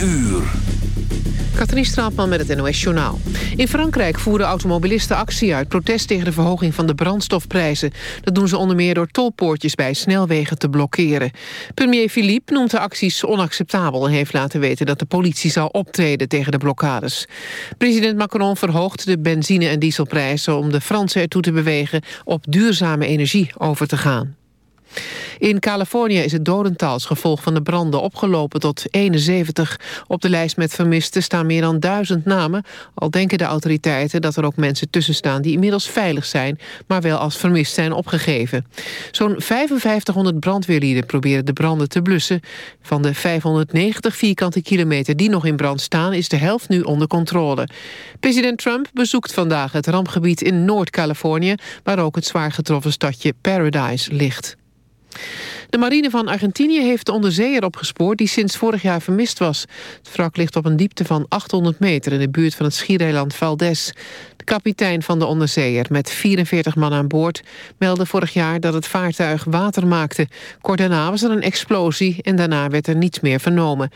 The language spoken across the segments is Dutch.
uur. Katrien Straatman met het NOS Journaal. In Frankrijk voeren automobilisten actie uit protest tegen de verhoging van de brandstofprijzen. Dat doen ze onder meer door tolpoortjes bij snelwegen te blokkeren. Premier Philippe noemt de acties onacceptabel en heeft laten weten dat de politie zal optreden tegen de blokkades. President Macron verhoogt de benzine- en dieselprijzen om de Fransen ertoe te bewegen op duurzame energie over te gaan. In Californië is het dodental gevolg van de branden opgelopen tot 71. Op de lijst met vermisten staan meer dan duizend namen... al denken de autoriteiten dat er ook mensen tussen staan... die inmiddels veilig zijn, maar wel als vermist zijn opgegeven. Zo'n 5500 brandweerlieden proberen de branden te blussen. Van de 590 vierkante kilometer die nog in brand staan... is de helft nu onder controle. President Trump bezoekt vandaag het rampgebied in Noord-Californië... waar ook het zwaar getroffen stadje Paradise ligt. De marine van Argentinië heeft de onderzeeër opgespoord... die sinds vorig jaar vermist was. Het wrak ligt op een diepte van 800 meter... in de buurt van het schiereiland Valdez. De kapitein van de onderzeeër, met 44 man aan boord... meldde vorig jaar dat het vaartuig water maakte. Kort daarna was er een explosie... en daarna werd er niets meer vernomen.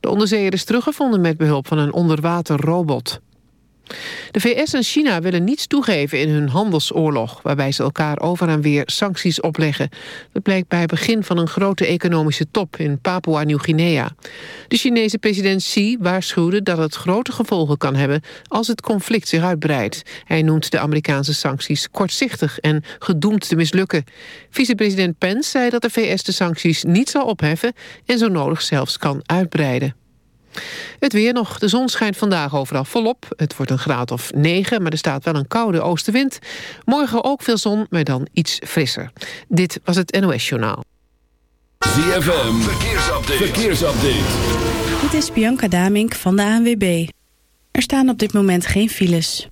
De onderzeeër is teruggevonden met behulp van een onderwaterrobot. De VS en China willen niets toegeven in hun handelsoorlog... waarbij ze elkaar over en weer sancties opleggen. Dat blijkt bij het begin van een grote economische top in Papua-Nieuw-Guinea. De Chinese president Xi waarschuwde dat het grote gevolgen kan hebben... als het conflict zich uitbreidt. Hij noemt de Amerikaanse sancties kortzichtig en gedoemd te mislukken. Vicepresident Pence zei dat de VS de sancties niet zal opheffen... en zo nodig zelfs kan uitbreiden. Het weer nog. De zon schijnt vandaag overal volop. Het wordt een graad of 9, maar er staat wel een koude oostenwind. Morgen ook veel zon, maar dan iets frisser. Dit was het NOS Journaal. ZFM, verkeersupdate. verkeersupdate. Dit is Bianca Damink van de ANWB. Er staan op dit moment geen files.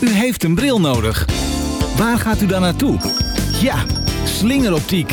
U heeft een bril nodig. Waar gaat u dan naartoe? Ja, slingeroptiek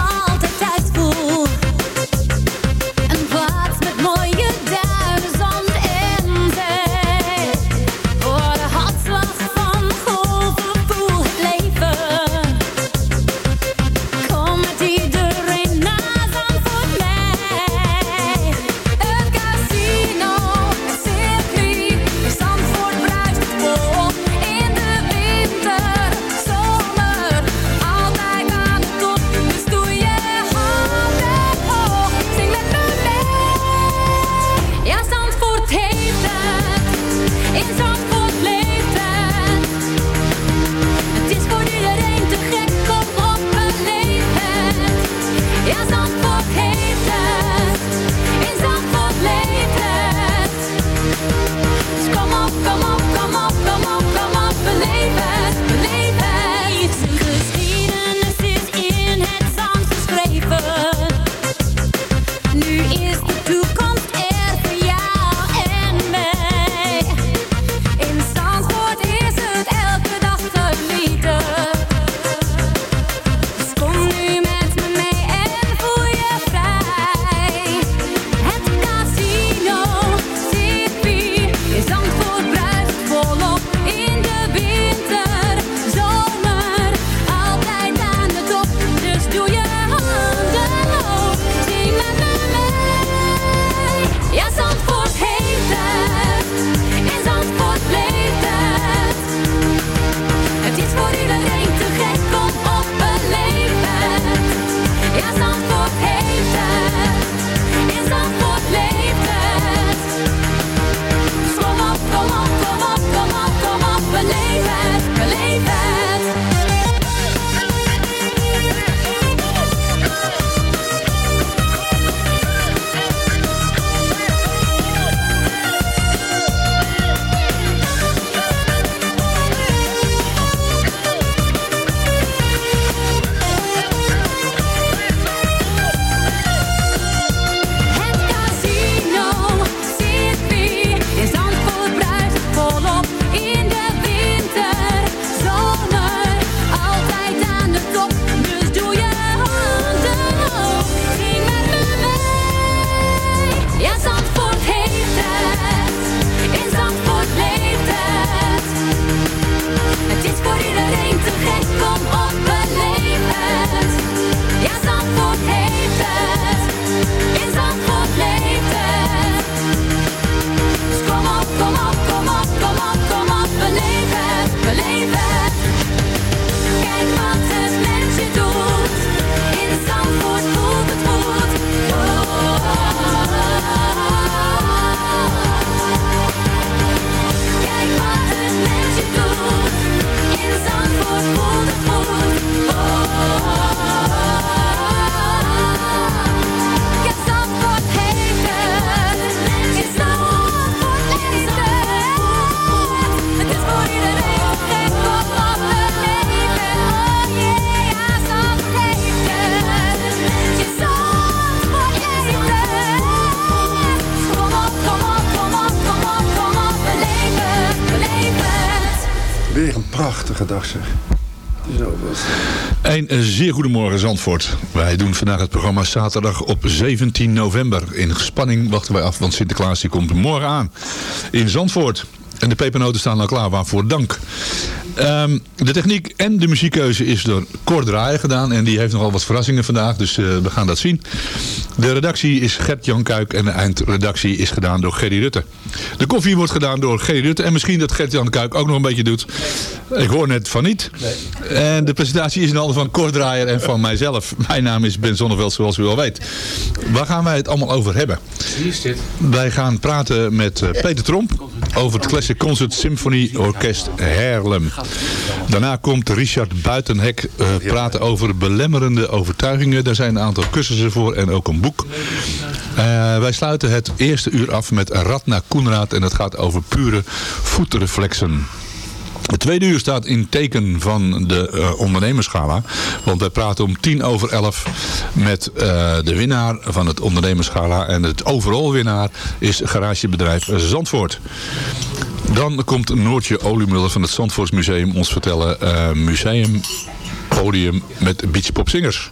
dag zeg. Een zeer goedemorgen Zandvoort. Wij doen vandaag het programma zaterdag op 17 november. In spanning wachten wij af, want Sinterklaas die komt morgen aan in Zandvoort. En de pepernoten staan al klaar, waarvoor dank. Ehm, de techniek en de muziekkeuze is door Cor Draaier gedaan. En die heeft nogal wat verrassingen vandaag, dus eh, we gaan dat zien. De redactie is Gert-Jan Kuik en de eindredactie is gedaan door Gerry Rutte. De koffie wordt gedaan door Gerry Rutte. En misschien dat Gert-Jan Kuik ook nog een beetje doet. Ik hoor net van niet. En de presentatie is in handen van Cor Draaier en van mijzelf. Mijn naam is Ben Zonneveld, zoals u al weet. Waar gaan wij het allemaal over hebben? Wie is dit? Wij gaan praten met eh, Peter Tromp over het Classic Concert Symphony Orkest Haarlem. Daarna komt Richard Buitenhek eh, praten over belemmerende overtuigingen. Daar zijn een aantal cursussen voor en ook een boek. Eh, wij sluiten het eerste uur af met Radna Koenraad en dat gaat over pure voetreflexen. Het tweede uur staat in teken van de eh ondernemerschala. Want wij praten om tien over elf met eh, de winnaar van het ondernemerschala. En het overal winnaar is garagebedrijf Zandvoort. Dan komt Noortje Oliemuller van het Zandvoortsmuseum ons vertellen. eh museumpodium met beachpopzingers.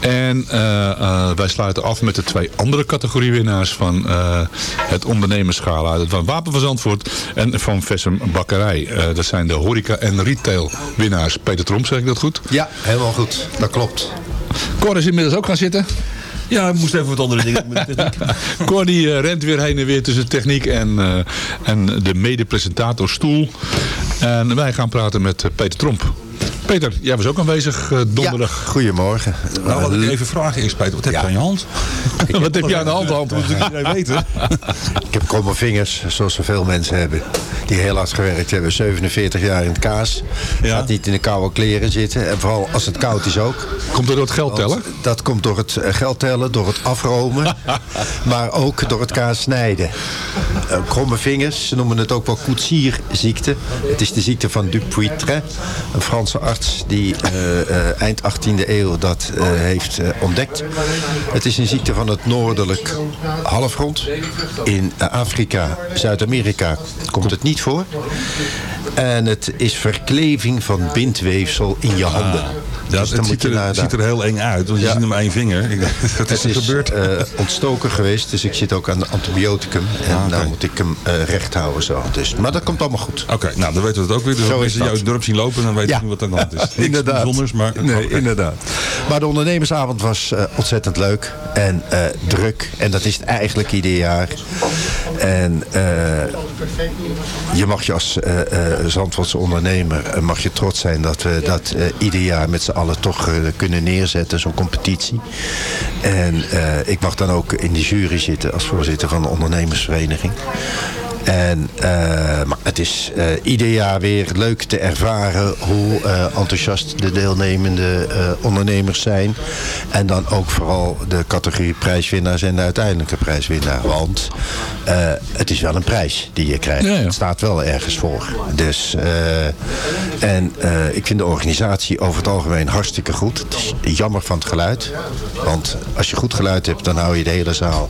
En eh, eh, wij sluiten af met de twee andere categoriewinnaars van eh, het ondernemerschala. Van Wapen van Zandvoort en van Vessem Bakkerij. Eh, dat zijn de horeca- en retail winnaars. Peter Tromp, zeg ik dat goed? Ja, helemaal goed. Dat klopt. Cor is inmiddels ook gaan zitten. Ja, ik moest even wat andere dingen doen. Cor die rent weer heen en weer tussen techniek en, eh, en de mede-presentatorstoel. En wij gaan praten met Peter Tromp. Peter, jij was ook aanwezig eh, donderdag. Goedemorgen. Nou, wat ik even vragen is, Peter, wat heb je aan je hand? Wat heb je aan de hand, hand? Dat moet iedereen weten. Ik heb kromme vingers, zoals zoveel mensen hebben. Die heel hard gewerkt hebben. 47 jaar in het kaas. Ja. Gaat niet in de koude kleren zitten. En vooral als het koud is ook. Komt er door het geld tellen? Want Dat komt door het eh, geld tellen, door het afromen. maar ook door het kaas snijden. Eh, kromme vingers, ze noemen het ook wel koetsierziekte. Het is de ziekte van Dupuytren. Een Franse arts die eh, eh, eind 18e eeuw dat eh, heeft ontdekt. Het is een ziekte van het noordelijk halfrond. In Afrika, Zuid-Amerika komt het niet voor. En het is verkleving van bindweefsel in je handen. Ja, Dus dan het ziet je er, het ziet er heel eng uit, want je Ja. ziet er maar één vinger. Ik Wat is het is gebeurd? eh, ontstoken geweest, dus ik zit ook aan de antibioticum. En Ah, oké. nou moet ik hem eh, recht houden zo. Dus, maar dat komt allemaal goed. Oké, nou dan weten we het ook weer. Dus Zo als is mensen jou dat. in het dorp zien lopen, dan weten Ja. we wat er aan de hand is. Niks Inderdaad. bijzonders, maar... Nee, inderdaad. Maar de ondernemersavond was eh, ontzettend leuk en druk. En dat is het eigenlijk ieder jaar. En je mag je als Zandvoortse ondernemer eh, mag je trots zijn dat we dat eh, ieder jaar met z'n allen toch eh, kunnen neerzetten, zo'n competitie. En eh, ik mag dan ook in de jury zitten als voorzitter van de ondernemersvereniging. En, eh, maar het is eh, ieder jaar weer leuk te ervaren hoe eh, enthousiast de deelnemende ondernemers zijn. En dan ook vooral de categorie prijswinnaars en de uiteindelijke prijswinnaar. Want het is wel een prijs die je krijgt. Ja, ja. Het staat wel ergens voor. Dus, en ik vind de organisatie over het algemeen hartstikke goed. Het is jammer van het geluid. Want als je goed geluid hebt, dan hou je de hele zaal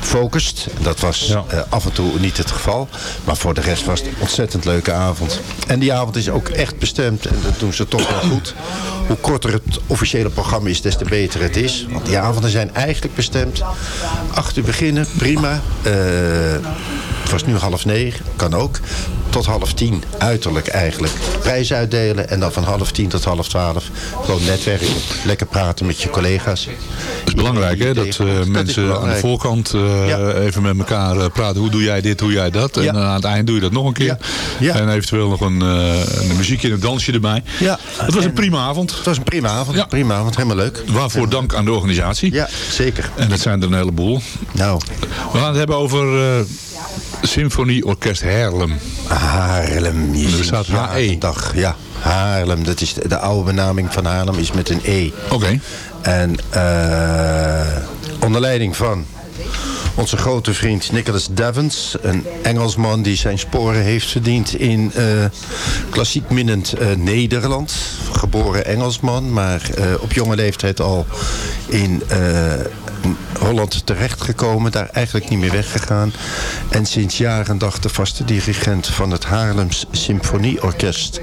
focust. Dat was Ja. af en toe niet het geval. Maar voor de rest was het een ontzettend leuke avond. En die avond is ook echt bestemd. En dat doen ze toch wel goed. Hoe korter het officiële programma is, des te beter het is. Want die avonden zijn eigenlijk bestemd. Acht uur beginnen, prima. Eh, het was nu half negen, kan ook. Tot half tien, uiterlijk eigenlijk. Prijs uitdelen en dan van half tien tot half twaalf. Gewoon netwerken, lekker praten met je collega's. Het is belangrijk hè, dat eh, mensen aan de voorkant eh, Ja. even met elkaar eh, praten. Hoe doe jij dit, hoe jij dat? En Ja. aan het eind doe je dat nog een keer. Ja. En eventueel nog een, een muziekje en een dansje erbij. Ja. Het was een prima avond. Het was een prima avond, prima avond, helemaal leuk. Waarvoor dank aan de organisatie. Ja, zeker. En dat zijn er een heleboel. Nou, We gaan het hebben over Symfonieorkest Haarlem. Haarlem. Je Er staat ja, HE. Dag, ja. Haarlem, dat is de, de oude benaming van Haarlem is met een E. Oké. En eh, onder leiding van onze grote vriend Nicholas Devens. Een Engelsman die zijn sporen heeft verdiend in eh, klassiek minnend eh, Nederland. Geboren Engelsman, maar op jonge leeftijd al in Holland terechtgekomen, daar eigenlijk niet meer weggegaan. En sinds jaar en dag de vaste dirigent van het Haarlems Symfonieorkest.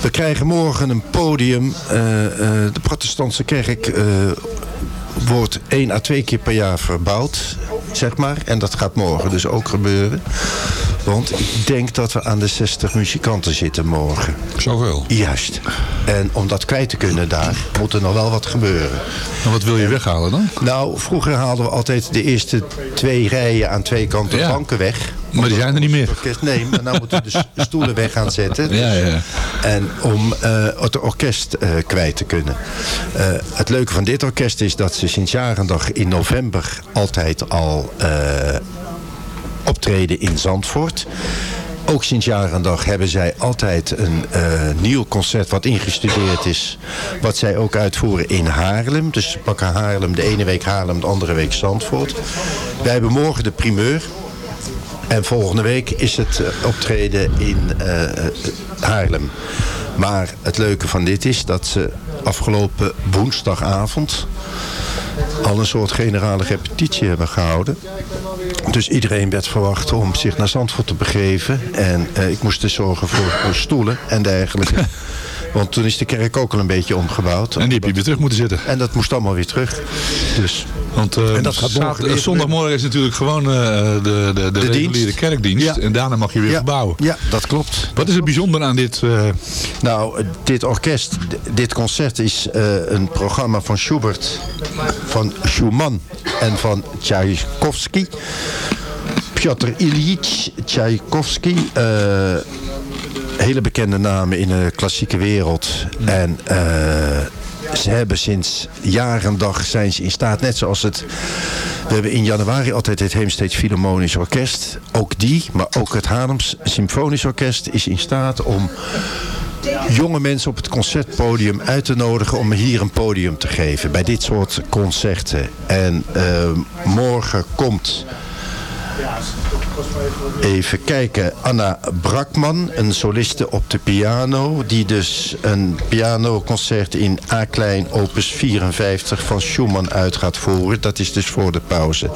We krijgen morgen een podium. eh, eh, de protestantse kerk eh, wordt één à twee keer per jaar verbouwd, zeg maar. En dat gaat morgen dus ook gebeuren. Want ik denk dat we aan de 60 muzikanten zitten morgen. Zoveel? Juist. En om dat kwijt te kunnen daar, moet er nog wel wat gebeuren. En wat wil je weghalen dan? Nou, vroeger haalden we altijd de eerste twee rijen aan twee kanten Ja. banken weg. Maar die zijn er niet meer. Orkest, nee, maar nou moeten we de s- stoelen weg gaan zetten. Ja, ja. En om eh, het orkest eh, kwijt te kunnen. Eh, het leuke van dit orkest is dat ze sinds jaar en dag in november altijd al optreden in Zandvoort. Ook sinds jaar en dag hebben zij altijd een nieuw concert wat ingestudeerd is. Wat zij ook uitvoeren in Haarlem. Dus ze pakken Haarlem de ene week Haarlem, de andere week Zandvoort. Wij hebben morgen de primeur. En volgende week is het eh, optreden in eh, Haarlem. Maar het leuke van dit is dat ze afgelopen woensdagavond al een soort generale repetitie hebben gehouden. Dus iedereen werd verwacht om zich naar Zandvoort te begeven. En eh, ik moest dus zorgen voor eh, stoelen en dergelijke. Want toen is de kerk ook al een beetje omgebouwd. En die heb je weer terug moeten zetten. En dat moest allemaal weer terug. Dus Want eh, En dat gaat morgen zondagmorgen is natuurlijk gewoon eh, de, de, de, reguliere dienst. kerkdienst. Ja. En daarna mag je weer ja, verbouwen. ja, dat klopt. Wat is het bijzonder aan dit? eh, Nou, dit orkest, dit concert is een programma van Schubert, van Schumann en van Tchaikovsky. Piotr Ilyich Tchaikovsky. Hele bekende namen in de klassieke wereld. En eh, ze hebben sinds jaar en dag zijn ze in staat, net zoals het... We hebben in januari altijd het Heemsteeds Philharmonisch Orkest. Ook die, maar ook het Haarlems Symfonisch Orkest is in staat om jonge mensen op het concertpodium uit te nodigen om hier een podium te geven bij dit soort concerten. En eh, morgen komt Even kijken. Anna Brakman, een soliste op de piano. Die dus een pianoconcert in A-klein opus 54 van Schumann uit gaat voeren. Dat is dus voor de pauze.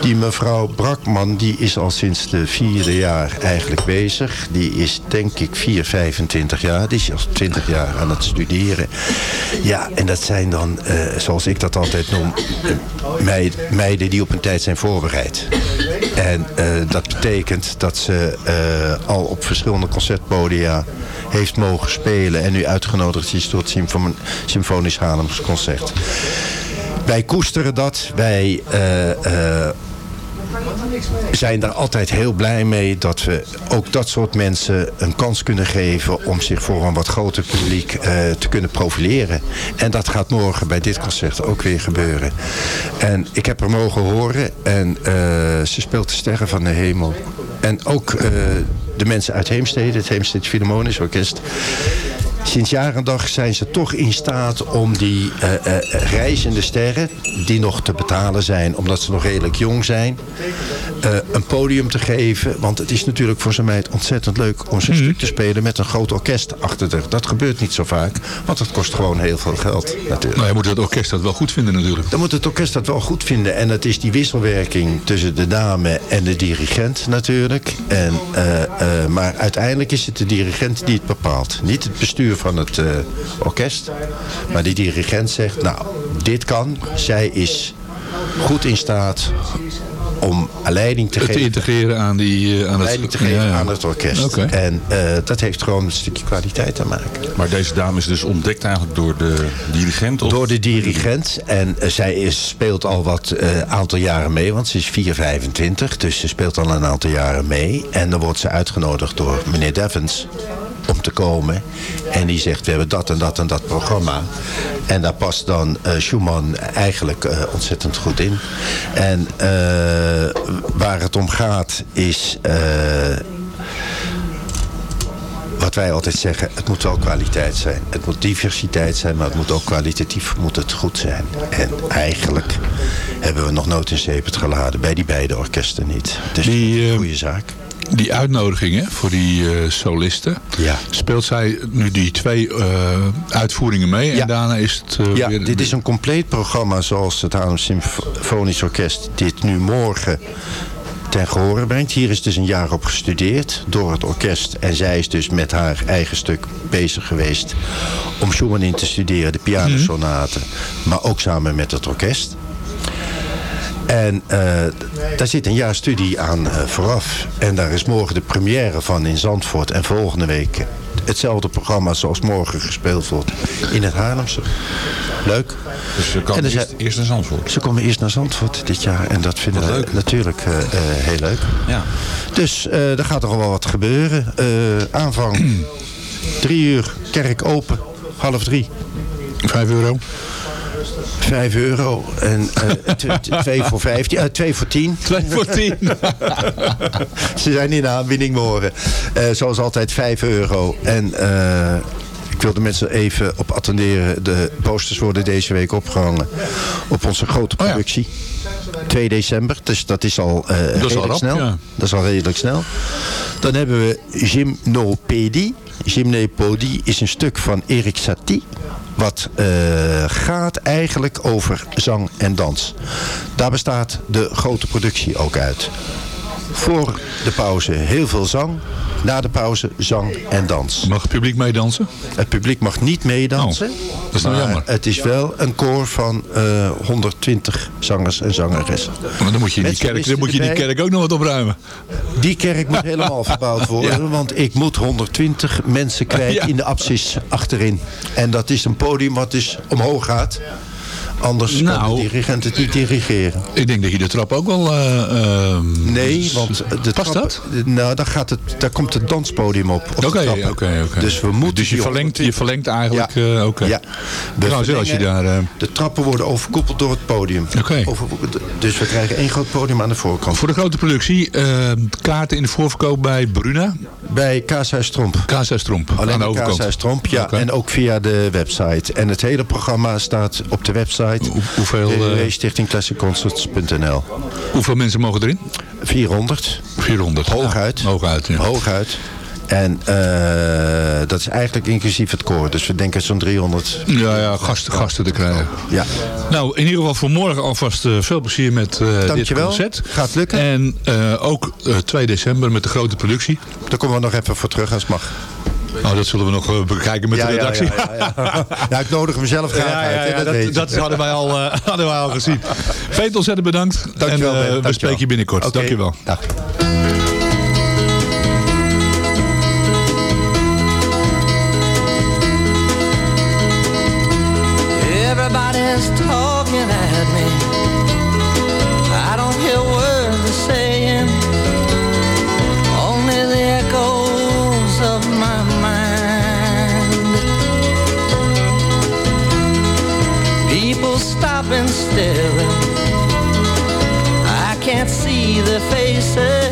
Die mevrouw Brakman die is al sinds de vierde jaar eigenlijk bezig. Die is denk ik 4, 25 jaar. Die is al 20 jaar aan het studeren. Ja, en dat zijn dan, eh, zoals ik dat altijd noem, eh, meid- meiden die op een tijd zijn voorbereid. En eh, dat betekent dat ze eh, al op verschillende concertpodia heeft mogen spelen. En nu uitgenodigd is door het Symfo- Symfonisch Haarlems Concert. Wij koesteren dat. Wij eh, zijn daar altijd heel blij mee dat we ook dat soort mensen een kans kunnen geven om zich voor een wat groter publiek eh, te kunnen profileren. En dat gaat morgen bij dit concert ook weer gebeuren. En ik heb haar mogen horen en eh, ze speelt de sterren van de hemel. En ook eh, de mensen uit Heemstede, het Heemstede Philharmonisch Orkest. Sinds jaar en dag zijn ze toch in staat om die eh, eh, reizende sterren, die nog te betalen zijn omdat ze nog redelijk jong zijn, eh, een podium te geven. Want het is natuurlijk voor zo'n meid ontzettend leuk om zo'n stuk te spelen met een groot orkest achter zich. Dat gebeurt niet zo vaak, want het kost gewoon heel veel geld natuurlijk. nou, je moet het orkest dat wel goed vinden natuurlijk. Dan moet het orkest dat wel goed vinden. En het is die wisselwerking tussen de dame en de dirigent natuurlijk. En, eh, eh, maar uiteindelijk is het de dirigent die het bepaalt. Niet het bestuur van het eh, orkest. Maar die dirigent zegt, nou, dit kan. Zij is goed in staat om leiding te Het te geven integreren aan, die, eh, aan, leiding het, te geven ja, ja. aan het orkest. En eh, dat heeft gewoon een stukje kwaliteit te maken. Maar deze dame is dus ontdekt eigenlijk door de dirigent? Of? Door de dirigent. En zij is, speelt al wat eh, aantal jaren mee. Want ze is 4,25. Dus ze speelt al een aantal jaren mee. En dan wordt ze uitgenodigd door meneer Devens om te komen. En die zegt, we hebben dat en dat en dat programma. En daar past dan eh, Schumann eigenlijk eh, ontzettend goed in. En eh, waar het om gaat is... wat wij altijd zeggen, het moet wel kwaliteit zijn. Het moet diversiteit zijn, maar het moet ook kwalitatief moet het goed zijn. En eigenlijk hebben we nog nooit een zeep het geladen bij die beide orkesten niet. Dus Die, een goede zaak. Die uitnodiging hè, voor die eh, solisten. Ja. Speelt zij nu die twee eh, uitvoeringen mee en Ja. daarna is het eh, Ja, weer... dit is een compleet programma zoals het Haarlem Symfonisch Orkest dit nu morgen ten gehore brengt. Hier is dus een jaar op gestudeerd door het orkest. En zij is dus met haar eigen stuk bezig geweest om Schumann in te studeren, de pianosonaten. Maar ook samen met het orkest. En eh, daar zit een jaar studie aan eh, vooraf. En daar is morgen de première van in Zandvoort. En volgende week hetzelfde programma zoals morgen gespeeld wordt in het Haarlemse. Leuk. Dus ze En komen er eerst, naar Zandvoort. Ze komen eerst naar Zandvoort dit jaar. En dat vinden we natuurlijk eh, eh, heel leuk. Ja. Dus eh er gaat toch wel wat gebeuren. Eh, aanvang drie uur, kerk open, half drie. Vijf euro. Vijf euro en eh, t- t- twee voor vijftien, eh, twee voor tien. Twee voor tien. Ze zijn in de aanbieding morgen. Eh, zoals altijd 5 euro. En eh, ik wil de mensen even op attenderen. De posters worden deze week opgehangen op onze grote Oh ja. productie. 2 december, dus dat is al eh redelijk al snel. ja. Dat is al redelijk snel. Dan hebben we Gymnopédie. Gymnopédie is een stuk van Erik Satie. Wat eh, gaat eigenlijk over zang en dans. Daar bestaat de grote productie ook uit. Voor de pauze heel veel zang. Na de pauze zang en dans. Mag het publiek meedansen? Het publiek mag niet meedansen. Oh, dat is nou jammer. Het is wel een koor van eh 120 zangers en zangeressen. Maar dan moet je die kerk, dan moet je die kerk ook nog wat opruimen. Die kerk moet helemaal verbouwd worden. Want ik moet 120 mensen kwijt Ja. in de apsis achterin. En dat is een podium wat dus omhoog gaat. Anders kan Nou. de dirigent het niet dirigeren. Ik denk dat je de trap ook wel... ehm, Nee, want de Past trap, dat? Nou, daar, gaat het, daar komt het danspodium op. Oké, oké, oké. Dus we moeten Dus je verlengt, je 120 verlengt eigenlijk... Ja. eh, oké. Ja. We Trouwens, als je daar... eh, De trappen worden overkoepeld door het podium. Oké. Dus we krijgen één groot podium aan de voorkant. voor de grote productie, kaarten in de voorverkoop bij Bruna. Bij Kaashuis Tromp. Kaashuis Tromp, aan Alleen de de overkant. Kaashuis Tromp, ja. En ook via de website. En het hele programma staat op de website. Hoe- hoeveel, eh, Hoeveel mensen mogen erin? 400. 400. Hooguit. Ja, hooguit, ja. Hooguit. En eh, dat is eigenlijk inclusief het koor. Dus we denken zo'n 300. Ja, ja, gasten, gasten te krijgen. Ja. Nou, in ieder geval voor morgen alvast eh, veel plezier met eh dit Dankjewel. concert. Gaat lukken. En ook eh, 2 december met de grote productie. Daar komen we nog even voor terug als het mag. Nou, dat zullen we nog bekijken met de redactie. Ja, ja, ja. ja, ik nodig mezelf graag uit. dat, dat, dat hadden, wij al, hadden wij al gezien. Veet ontzettend bedankt. Dankjewel, en Ben. we spreken je binnenkort. Oké. Dankjewel. Dag. Can't see their faces,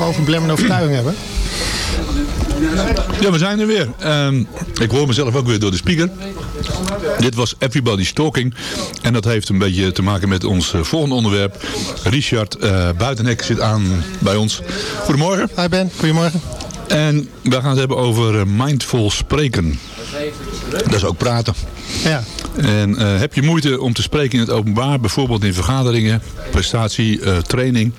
het over belemmerende overtuiging hebben. Ja, we zijn er weer. Ehm, ik hoor mezelf ook weer door de speaker. Dit was Everybody's Talking. En dat heeft een beetje te maken met ons eh, volgende onderwerp. Richard eh Buitenhek zit aan bij ons. Goedemorgen. Hi Ben, goedemorgen. En we gaan het hebben over eh, mindful spreken. Dat is ook praten. Ja. En heb je moeite om te spreken in het openbaar, bijvoorbeeld in vergaderingen, prestatie, training,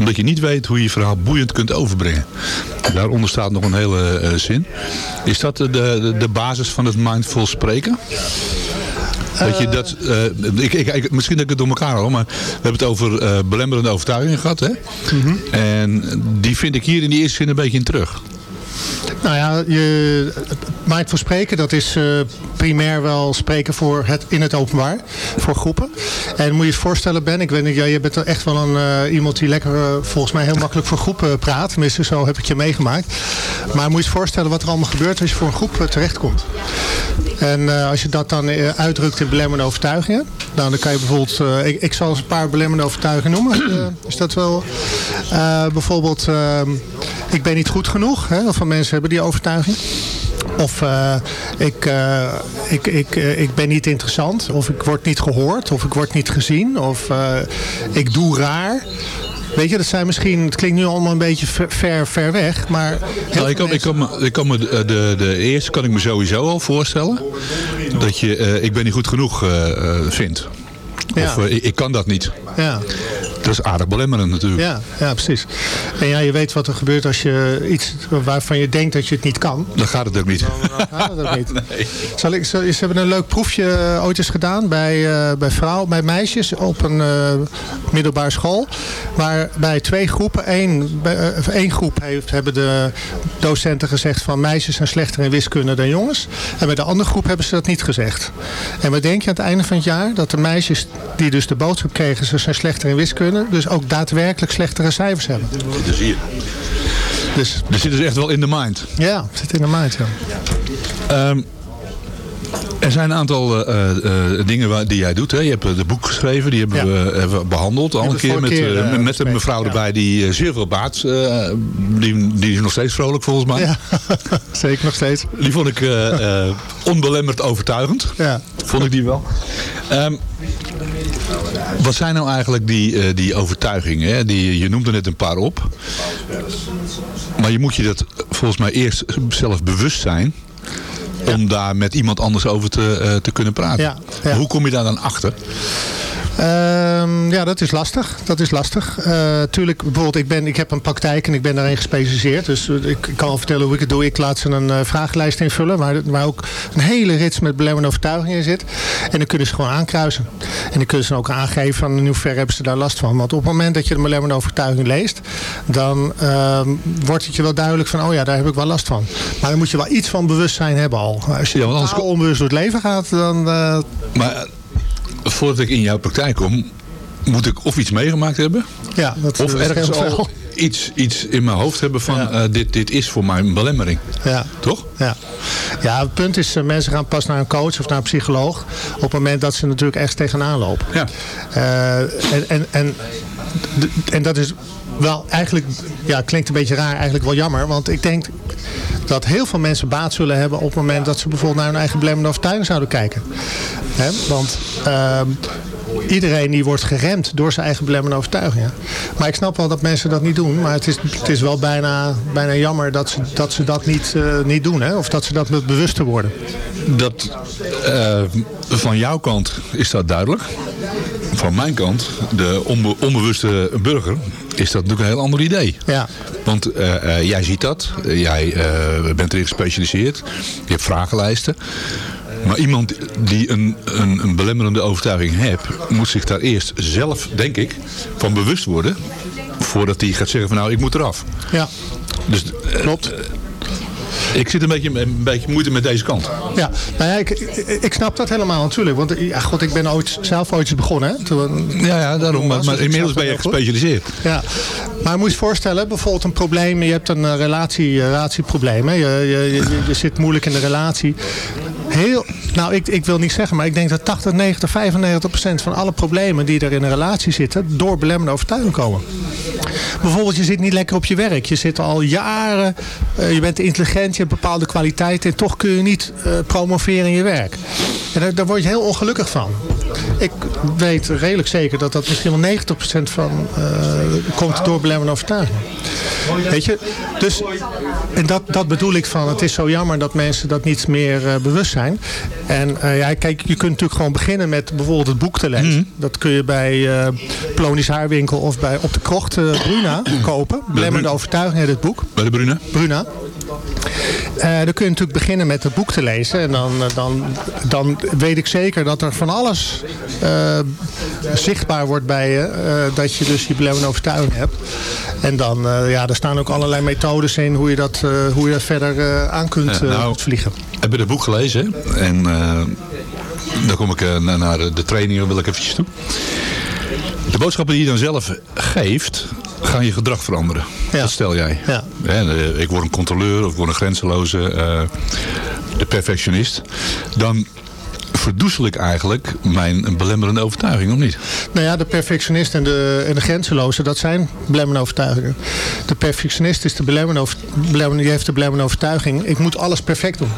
omdat je niet weet hoe je je verhaal boeiend kunt overbrengen. Daaronder staat nog een hele eh, zin. Is dat de, de, de basis van het mindful spreken? Dat je dat, eh, ik, ik, ik- misschien dat ik het door elkaar haal, maar we hebben het over eh, belemmerende overtuigingen gehad. Hè? En die vind ik hier in die eerste zin een beetje in terug. Nou ja, je, mindful spreken, dat is eh, primair wel spreken voor het, in het openbaar, voor groepen. En moet je je voorstellen, Ben, ik weet niet, jij bent echt wel een, eh, iemand die lekker, eh, volgens mij heel makkelijk voor groepen praat. Tenminste, zo heb ik je meegemaakt. Maar moet je je voorstellen wat er allemaal gebeurt als je voor een groep terechtkomt. En als je dat dan uitdrukt in belemmerende overtuigingen, nou, dan kan je bijvoorbeeld, ik, ik zal eens een paar belemmerende overtuigingen noemen. Is dat wel, bijvoorbeeld, eh, ik ben niet goed genoeg. Hè? Heel veel mensen hebben die overtuiging. Of eh, ik, eh, ik, ik, eh, ik ben niet interessant. Of ik word niet gehoord. Of ik word niet gezien. Of ik doe raar. Weet je, dat zijn misschien, het klinkt nu allemaal een beetje ver, ver, weg, maar... Nou, ik, kan, ik, kan me, ik kan me de, de, de eerste kan ik me sowieso al voorstellen. Dat je ik ben niet goed genoeg vindt. Ja. Of ik, ik kan dat niet. Ja. Dat is aardig belemmerend natuurlijk. Ja, ja, precies. En ja, je weet wat er gebeurt als je iets waarvan je denkt dat je het niet kan. Dan gaat het ook niet. gaat het ook niet. Zal ik, zal- ze hebben een leuk proefje eh, ooit eens gedaan bij, eh, bij vrouwen, bij meisjes op een eh, middelbare school. Waar bij twee groepen, één, bij, één groep heeft, hebben de docenten gezegd van meisjes zijn slechter in wiskunde dan jongens. En bij de andere groep hebben ze dat niet gezegd. En wat denk je aan het einde van het jaar? Dat de meisjes die dus de boodschap kregen, ze zijn slechter in wiskunde, dus ook daadwerkelijk slechtere cijfers hebben. Dat zie je. Dus, dus dit is echt wel in de mind. Ja, zit in de mind, ja. Ehm, er zijn een aantal eh, eh, eh, dingen waar, die jij doet. Hè. Je hebt de boek geschreven, die hebben we hebben we behandeld al een keer met, keer, met een mevrouw erbij die zeer veel baat. die, die is nog steeds vrolijk volgens mij. Ja, zeker nog steeds. Die vond ik onbelemmerd overtuigend. Ja. Vond ik die wel. Ehm, wat zijn nou eigenlijk die, eh, die overtuigingen? Hè? Die, je noemde net een paar op. Maar je moet je dat volgens mij eerst zelf bewust zijn. Om daar met iemand anders over te, eh, te kunnen praten. Hoe kom je daar dan achter? Ehm, ja, dat is lastig. Dat is lastig. Eh, tuurlijk, bijvoorbeeld, ik, ben, ik heb een praktijk en ik ben daarin gespecialiseerd. Dus ik, ik kan wel vertellen hoe ik het doe. Ik laat ze een eh, vragenlijst invullen, waar, waar ook een hele rits met belemmerende overtuigingen in zit. En dan kunnen ze gewoon aankruisen. En dan kunnen ze ook aangeven van in hoeverre hebben ze daar last van. Want op het moment dat je de belemmerende overtuiging leest, dan ehm, wordt het je wel duidelijk van, oh ja, daar heb ik wel last van. Maar dan moet je wel iets van bewustzijn hebben al. Als je Ja, anders- onbewust door het leven gaat, dan... eh, Maar voordat ik in jouw praktijk kom, moet ik of iets meegemaakt hebben. ja, dat, Of dat ergens al wel. iets, iets in mijn hoofd hebben van eh, dit, dit is voor mij een belemmering. Ja. Toch? Ja. ja, het punt is, eh, mensen gaan pas naar een coach of naar een psycholoog op het moment dat ze natuurlijk echt tegenaan lopen. Ja. Eh, en, en, en, en dat is wel eigenlijk, ja, klinkt een beetje raar, eigenlijk wel jammer. Want ik denk dat heel veel mensen baat zullen hebben op het moment dat ze bijvoorbeeld naar hun eigen belemmerende overtuiging zouden kijken. Hè? Want ehm, iedereen die wordt geremd door zijn eigen belemmerende overtuigingen. Maar ik snap wel dat mensen dat niet doen. Maar het is, het is wel bijna, bijna jammer dat ze dat, ze dat niet, eh, niet doen. Hè? Of dat ze dat met bewuster worden. Dat, eh, van jouw kant is dat duidelijk. Van mijn kant, de onbe- onbewuste burger, is dat natuurlijk een heel ander idee. Ja. Want eh, eh, jij ziet dat, jij eh, bent erin gespecialiseerd, je hebt vragenlijsten. Maar iemand die een, een, een belemmerende overtuiging heeft, moet zich daar eerst zelf, denk ik, van bewust worden. Voordat hij gaat zeggen van nou, ik moet eraf. Ja, Dus, Klopt. Ik zit een beetje, een beetje moeite met deze kant. Ja, nou ja, ik, ik, snap dat helemaal natuurlijk. Want ja, god, ik ben ooit, zelf ooit begonnen. Hè, toen, Ja, ja daarom. Maar, inmiddels ben je gespecialiseerd. Ja, maar moet je je voorstellen, bijvoorbeeld een probleem, je hebt een eh, relatie, eh, relatieprobleem. Hè? Je, je, je, je zit moeilijk in de relatie. Heel, nou ik, ik wil niet zeggen, maar ik denk dat 80, 90, 95 procent van alle problemen die er in een relatie zitten, door belemmerende overtuiging komen. Bijvoorbeeld, je zit niet lekker op je werk. Je zit al jaren, eh, je bent intelligent, je hebt bepaalde kwaliteiten en toch kun je niet eh, promoveren in je werk. En daar, daar word je heel ongelukkig van. Ik weet redelijk zeker dat dat misschien wel 90% van eh, komt door belemmerende overtuiging. Weet je, dus, en dat, dat bedoel ik van, het is zo jammer dat mensen dat niet meer eh, bewust zijn. En eh, ja, kijk, je kunt natuurlijk gewoon beginnen met bijvoorbeeld het boek te lezen. Dat kun je bij eh Plonisch Haarwinkel of bij Op de Krocht Bruna kopen. Belemmerende overtuiging heet het boek. Bij de Bruna? Bruna. Eh, dan kun je natuurlijk beginnen met het boek te lezen. En dan, eh, dan, dan weet ik zeker dat er van alles eh, zichtbaar wordt bij je. dat je dus die belemmerende overtuiging hebt. En dan, ja, er staan ook allerlei methodes in hoe je dat, hoe je dat verder aan kunt nou, vliegen. Heb je het boek gelezen? En dan kom ik na- naar de, de trainingen, wil ik eventjes toe. De boodschappen die je dan zelf geeft, gaan je gedrag veranderen. Dat stel jij. Ja. Ik word een controleur of ik word een grenzeloze eh, de perfectionist. Dan verdoezel ik eigenlijk mijn belemmerende overtuiging, of niet? Nou ja, de perfectionist en de, en de grenzeloze, dat zijn belemmerende overtuigingen. De perfectionist is de belemmerende, over- belemmerende, die heeft de belemmerende overtuiging. Ik moet alles perfect doen.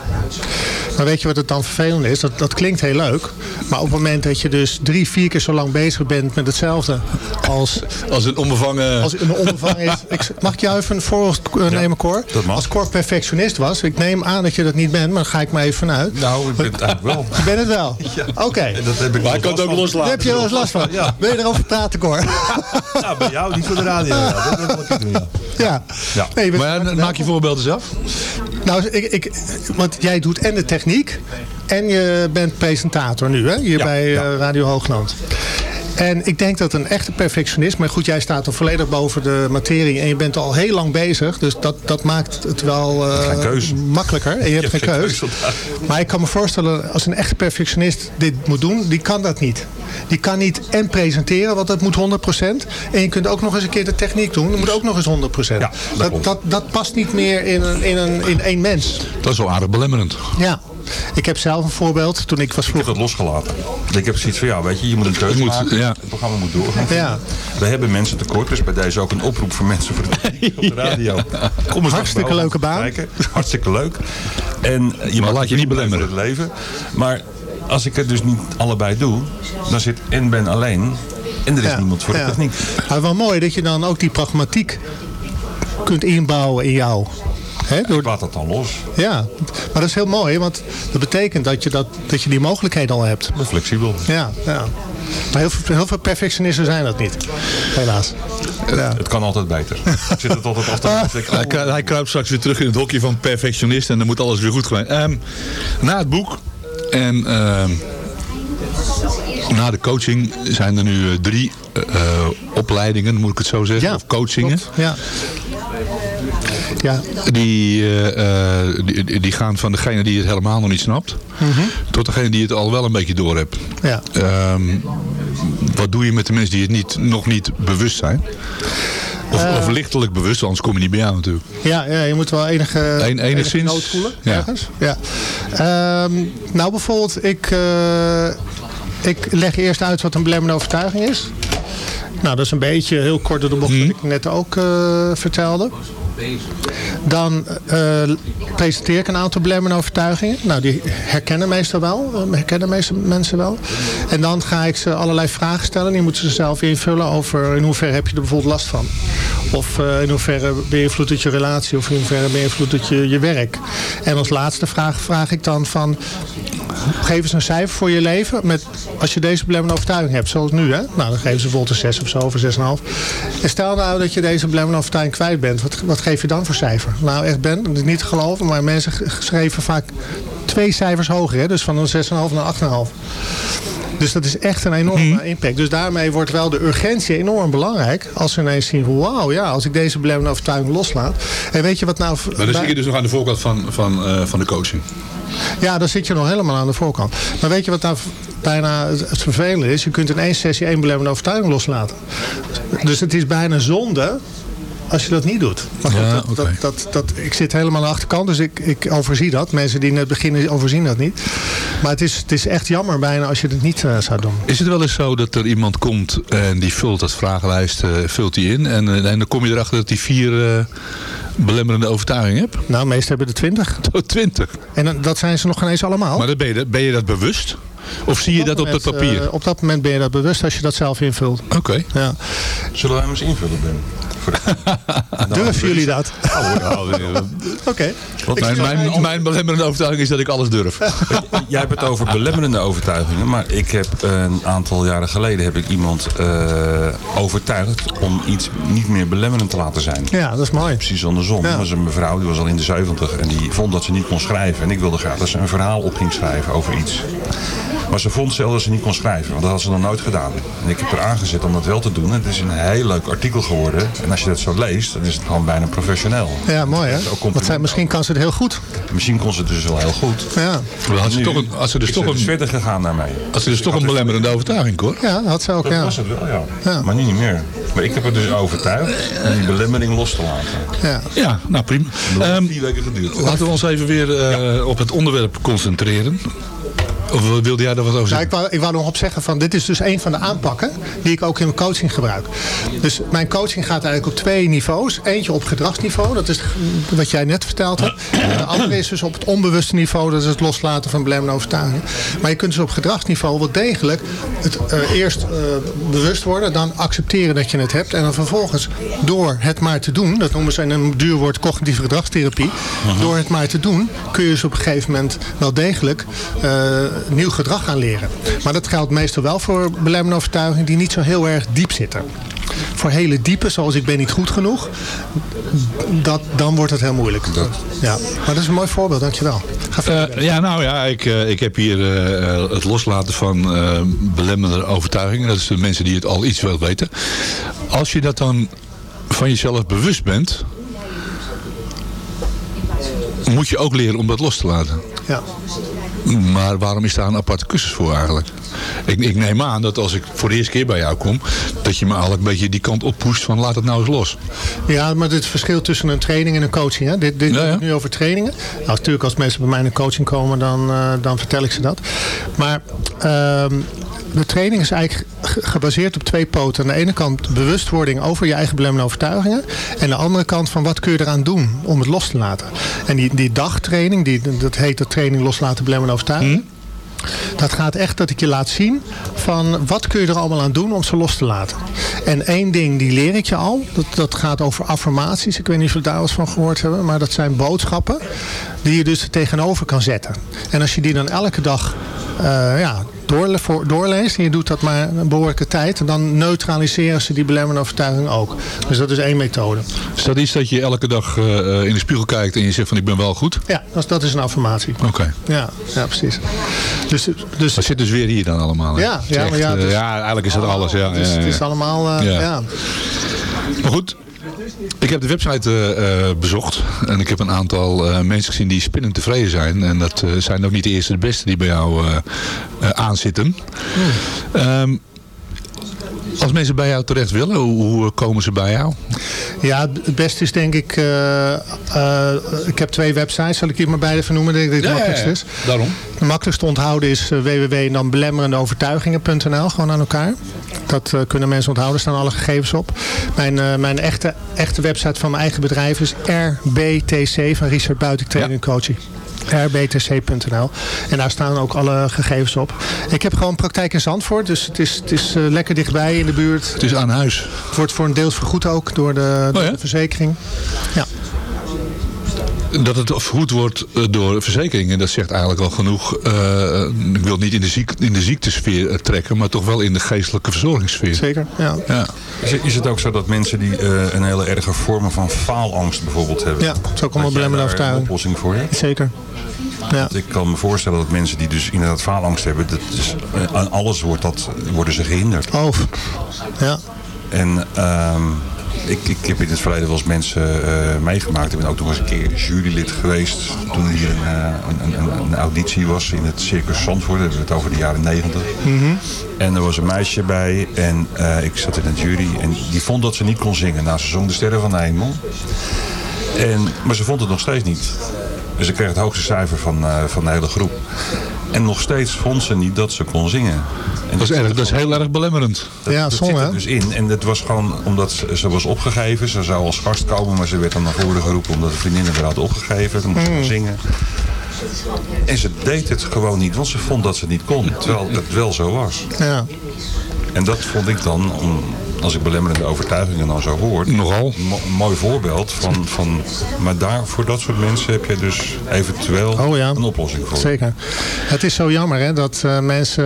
Maar weet je wat het dan vervelend is? Dat, dat klinkt heel leuk. Maar op het moment dat je dus drie, vier keer zo lang bezig bent met hetzelfde als... Als een onbevangen... Als een onbevangen is. Ik, mag ik jou even een voorbeeld eh, nemen, Cor? Als Cor perfectionist was, ik neem aan dat je dat niet bent, maar daar ga ik maar even vanuit. Nou, ik ben het eigenlijk wel. Je bent het wel? Oké. Dat heb ik Maar ik kan het ook loslaten. Daar heb je wel eens last van. Ja. Wil je erover praten, Cor? Ja, bij jou, niet voor de radio. Ja, dat wil ik doen, ja. Ja. Ja. Nee, je Maar ja, maak je voorbeelden zelf? Nou, ik, ik, want jij doet en de techniek en je bent presentator nu, hè? Hier Ja, bij ja. eh, Radio Hoogland. En ik denk dat een echte perfectionist, maar goed, jij staat er volledig boven de materie en je bent al heel lang bezig, dus dat, dat maakt het wel eh, makkelijker. En je hebt geen keus. Maar ik kan me voorstellen, als een echte perfectionist dit moet doen, die kan dat niet. Die kan niet en presenteren, want dat moet 100%. En je kunt ook nog eens een keer de techniek doen, dat moet ook nog eens 100%. dat, dat, dat past niet meer in, een, in, een, in één mens. Dat is wel aardig belemmerend. Ja, ik heb zelf een voorbeeld. Toen ik was Ik heb vroeger... dat losgelaten. Ik heb zoiets van, ja, weet je, je moet een keuze moet, maken. ja. Het programma moet doorgaan. Ja. We hebben mensen tekort, dus bij deze ook een oproep voor mensen voor de, op de radio. Kom eens Hartstikke leuke baan. kijken. Hartstikke leuk. En je mag laat je niet belemmeren. Het leven. Maar als ik het dus niet allebei doe, dan zit en ben alleen en er is Ja, niemand voor ja. de techniek. Maar wel mooi dat je dan ook die pragmatiek kunt inbouwen in jou. Hè, door, Ik laat dat dan los. ja, maar dat is heel mooi, want dat betekent dat je, dat, dat je die mogelijkheid al hebt. Flexibel. Ja, ja. Maar heel veel, heel veel perfectionisten zijn dat niet. Helaas. Ja. Het kan altijd beter. Ik zit het altijd wachten. Hij, kru- hij kruipt straks weer terug in het hokje van perfectionist en dan moet alles weer goed gaan. Ehm, na het boek en ehm, na de coaching zijn er nu eh, drie eh, eh, opleidingen, moet ik het zo zeggen, Ja, of coachingen. klopt. Ja. Ja. Die, eh, eh, die, die gaan van degene die het helemaal nog niet snapt, tot degene die het al wel een beetje door hebt. Mhm. Ja. Ehm, wat doe je met de mensen die het niet, nog niet bewust zijn? Of, Eh. of lichtelijk bewust, anders kom je niet bij jou natuurlijk. Ja, ja, je moet wel enige, Een- enigszins, enige nood voelen. ja. Ergens. Ja. Ehm, nou, bijvoorbeeld, ik, ik leg eerst uit wat een belemmerende overtuiging is. Nou, dat is een beetje heel kort door de bocht wat ik net ook eh, vertelde. Dan eh, presenteer ik een aantal belemmerende overtuigingen. Nou, die herkennen meestal wel. eh, herkennen meeste mensen wel. En dan ga ik ze allerlei vragen stellen. Die moeten ze zelf invullen over in hoeverre heb je er bijvoorbeeld last van. Of eh, in hoeverre beïnvloedt het je relatie. Of in hoeverre beïnvloedt het je, je werk. En als laatste vraag vraag ik dan van... Geef eens een cijfer voor je leven. Met, als je deze belemmerende overtuiging hebt, zoals nu. Hè? Nou, dan geven ze bijvoorbeeld een 6 of zo, of een 6,5. En stel nou dat je deze belemmerende overtuiging kwijt bent. Wat, wat geef je dan voor cijfer? Nou, echt Ben, dat is niet te geloven. Maar mensen schreven vaak twee cijfers hoger. Hè? Dus van een 6,5 naar 8,5. Dus dat is echt een enorme impact. Dus daarmee wordt wel de urgentie enorm belangrijk. Als ze ineens zien, wauw, ja, als ik deze belemmerende overtuiging loslaat. En weet je wat nou... Maar dan bij- zit je dus nog aan de voorkant van, van, eh, van de coaching. Ja, dan zit je nog helemaal aan de voorkant. Maar weet je wat nou bijna het vervelende is? Je kunt in één sessie één belemmerende overtuiging loslaten. Dus het is bijna zonde als je dat niet doet. Maar Ja, dat, dat, dat, dat, ik zit helemaal aan de achterkant, dus ik, ik overzie dat. Mensen die net beginnen overzien dat niet. Maar het is, het is echt jammer bijna als je het niet eh, zou doen. Is het wel eens zo dat er iemand komt en die vult dat vragenlijst, eh, vult die in. En, eh, en dan kom je erachter dat hij vier belemmerende overtuigingen hebt? Nou, meestal hebben er twintig. Twintig? En dan- dat zijn ze nog ineens allemaal. Maar dan ben, je, dat- ben je dat bewust? Of zie je dat op dat moment, papier? eh, op dat moment ben je dat bewust als je dat zelf invult. Oké. Ja. Zullen wij hem eens invullen, Ben? Durven jullie dat? Oké. Mijn, mijn, mijn belemmerende overtuiging is dat ik alles durf. Jij hebt het over belemmerende overtuigingen. Maar ik heb een aantal jaren geleden heb ik iemand eh, overtuigd om iets niet meer belemmerend te laten zijn. Ja, dat is mooi. Precies andersom. Ja. Dat was een mevrouw, die was al in de 70 en die vond dat ze niet kon schrijven. En ik wilde graag dat ze een verhaal op ging schrijven over iets. Maar ze vond zelf dat ze niet kon schrijven, want dat had ze nog nooit gedaan. En ik heb haar aangezet om dat wel te doen. En het is een heel leuk artikel geworden. En als je dat zo leest, dan is het gewoon bijna professioneel. Ja, mooi hè? Zij, misschien kan ze het heel goed. Misschien kon ze het dus wel heel goed. Ja. Maar als ze toch een, als ze dus is toch ze dus een, verder gegaan daarmee. als ze dus toch een belemmerende overtuiging hoor. Ja, dat had ze ook, Dat ja. was het wel, ja. Maar nu niet meer. Maar ik heb er dus overtuigd om die belemmering los te laten. Ja, ja nou prima. Dat heeft Ehm, vier weken geduurd. Laten we ons even weer eh, op het onderwerp concentreren. Of wilde jij daar wat over Nou, zeggen? ik, wou, ik wou nog op zeggen van dit is dus een van de aanpakken die ik ook in mijn coaching gebruik. Dus mijn coaching gaat eigenlijk op twee niveaus. Eentje op gedragsniveau, dat is wat jij net verteld hebt. En de andere is dus op het onbewuste niveau, dat is het loslaten van belemmerende overtuigingen. Maar je kunt dus op gedragsniveau wel degelijk het eh, eerst eh, bewust worden, dan accepteren dat je het hebt. En dan vervolgens door het maar te doen, dat noemen ze in een duur woord cognitieve gedragstherapie. Door het maar te doen kun je dus op een gegeven moment wel degelijk eh, nieuw gedrag gaan leren. Maar dat geldt meestal wel voor belemmerende overtuigingen die niet zo heel erg diep zitten. Voor hele diepe, zoals ik ben niet goed genoeg, dat, dan wordt het heel moeilijk. Ja. Maar dat is een mooi voorbeeld, dankjewel. Ga verder. Eh, ja, nou ja, ik, eh, ik heb hier eh, eh, het loslaten van eh belemmerende overtuigingen. Dat is de mensen die het al iets wel weten. Als je dat dan van jezelf bewust bent, moet je ook leren om dat los te laten. Ja. Maar waarom is daar een aparte cursus voor eigenlijk? Ik, ik neem aan dat als ik voor de eerste keer bij jou kom, dat je me eigenlijk een beetje die kant oppoest van laat het nou eens los. Ja, maar het verschil tussen een training en een coaching. Hè? Dit, dit nu over trainingen. Nou, natuurlijk als mensen bij mij in een coaching komen, dan, eh, dan vertel ik ze dat. Maar ehm, de training is eigenlijk ge- gebaseerd op twee poten. Aan de ene kant bewustwording over je eigen belemmerende overtuigingen. En aan de andere kant van wat kun je eraan doen om het los te laten. En die, die dagtraining, die, dat heet de training loslaten belemmerende overtuigingen. Dat gaat echt dat ik je laat zien van wat kun je er allemaal aan doen om ze los te laten. En één ding die leer ik je al. Dat, dat gaat over affirmaties. Ik weet niet of jullie daar eens van gehoord hebben. Maar dat zijn boodschappen die je dus er tegenover kan zetten. En als je die dan elke dag eh, ja, doorle- voor- doorleest. En je doet dat maar een behoorlijke tijd. Dan neutraliseren ze die belemmerende overtuiging ook. Dus dat is één methode. Is dat iets dat je elke dag eh, eh, in de spiegel kijkt en je zegt van ik ben wel goed? Ja, dat is, dat is een affirmatie. Oké. Ja, ja precies. Dus, dus, Dat zit dus weer hier dan allemaal. hè? Ja, is ja, maar ja, eh, dus- ja, eigenlijk is dat alles. Ja, het, is, ja, het is allemaal... Ja. ja. Maar goed, ik heb de website eh, eh, bezocht. En ik heb een aantal eh, mensen gezien die spinnend tevreden zijn. En dat zijn ook niet de eerste de beste die bij jou eh, eh, aanzitten. Als mensen bij jou terecht willen, hoe, komen ze bij jou? Ja, het beste is denk ik... eh, eh, ik heb twee websites, zal ik hier maar beide vernoemen. Denk ik dat het makkelijkst is. Daarom. De makkelijkste onthouden is www en dan belemmerendeovertuigingen.nl. Gewoon aan elkaar. Dat uh, kunnen mensen onthouden. Er staan alle gegevens op. Mijn, mijn echte, echte website van mijn eigen bedrijf is RBTC van Richard Buiting Training ja. Coaching rbtc.nl. En daar staan ook alle gegevens op. Ik heb gewoon praktijk in Zandvoort, dus het is, het is uh, lekker dichtbij in de buurt. Het is aan huis. Het wordt voor een deels vergoed ook door de, door oh ja? de verzekering. Ja. Dat het vergoed wordt door verzekeringen, dat zegt eigenlijk al genoeg. Uh, ik wil het niet in de, ziek, in de ziektesfeer trekken, maar toch wel in de geestelijke verzorgingssfeer. Zeker, ja. ja. Is, het, is het ook zo dat mensen die uh, een hele erge vorm van faalangst bijvoorbeeld hebben? Ja, dat is ook allemaal belemmerende overtuiging. een oplossing voor hebt? Zeker. Ja. Want ik kan me voorstellen dat mensen die dus inderdaad faalangst hebben, dat is, aan alles wordt dat, worden ze gehinderd. Oh, ja. En um, ik, ik heb in het verleden wel eens mensen eh, meegemaakt. Ik ben ook nog eens een keer jurylid geweest toen hier een, eh, een, een, een auditie was in het Circus Zandvoort. Hebben we het over de jaren negentig. En er was een meisje bij en eh, ik zat in het jury en die vond dat ze niet kon zingen. Nou, ze zong de sterren van de hemel. En, maar ze vond het nog steeds niet. Dus ze kreeg het hoogste cijfer van, van de hele groep. En nog steeds vond ze niet dat ze kon zingen. En Dat is, erg, dat is heel erg belemmerend. dat, Ja, dat zonde, zit er hè? dus in. En het was gewoon omdat ze, ze was opgegeven. Ze zou als gast komen, maar ze werd dan naar voren geroepen omdat de vriendinnen haar hadden opgegeven. Dan moest ze Mm. gaan zingen. En ze deed het gewoon niet, want ze vond dat ze het niet kon. Terwijl het wel zo was. Ja. En dat vond ik dan, om, als ik belemmerende overtuigingen dan zo hoor... Nogal. Mooi voorbeeld van, van... Maar daar, voor dat soort mensen heb je dus eventueel Oh ja. een oplossing voor. Zeker. Het is zo jammer hè, dat eh, mensen...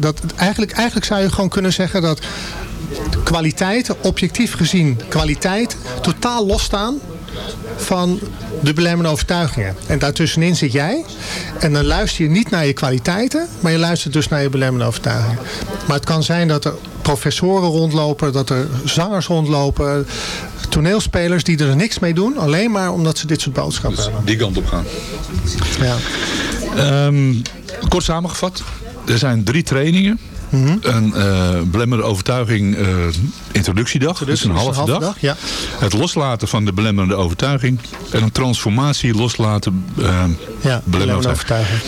Dat, eigenlijk, eigenlijk zou je gewoon kunnen zeggen dat kwaliteiten, objectief gezien kwaliteit, totaal losstaan van de belemmerende overtuigingen. En daartussenin zit jij. En dan luister je niet naar je kwaliteiten, maar je luistert dus naar je belemmerende overtuigingen. Maar het kan zijn dat er professoren rondlopen, dat er zangers rondlopen, toneelspelers die er niks mee doen, alleen maar omdat ze dit soort boodschappen hebben. Die kant op gaan. Ja. Ehm, kort samengevat. Er zijn drie trainingen. Mhm. Een uh, belemmerende overtuiging eh, introductiedag. Is een halve dag. ja. Het loslaten van de belemmerende overtuiging. En een transformatie loslaten. eh Ja, belemmerende belemmerende overtuiging.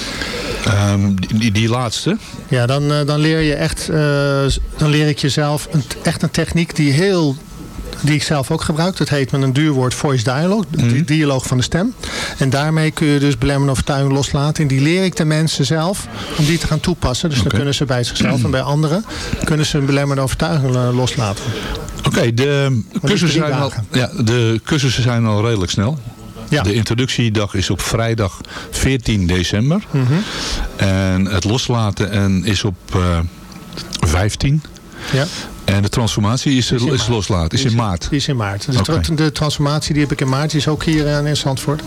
Ehm, die, die laatste. Ja, dan, eh, dan leer je echt, eh, dan leer ik jezelf een, echt een techniek die heel die ik zelf ook gebruik. Dat heet met een duur woord voice dialogue. Mhm. dialoog van de stem. En daarmee kun je dus belemmerende overtuiging loslaten. En die leer ik de mensen zelf om die te gaan toepassen. Dus dan kunnen ze bij zichzelf en bij anderen kunnen ze een belemmerende overtuiging eh, loslaten. Oké, de, cursussen zijn al, ja, de cursussen zijn al redelijk snel. Ja. De introductiedag is op vrijdag 14 december. Mhm. En het loslaten en is op eh 15. Ja. En de transformatie is, is, is Die in maart. Is in maart. De, de transformatie die heb ik in maart. Die is ook hier eh, in Zandvoort.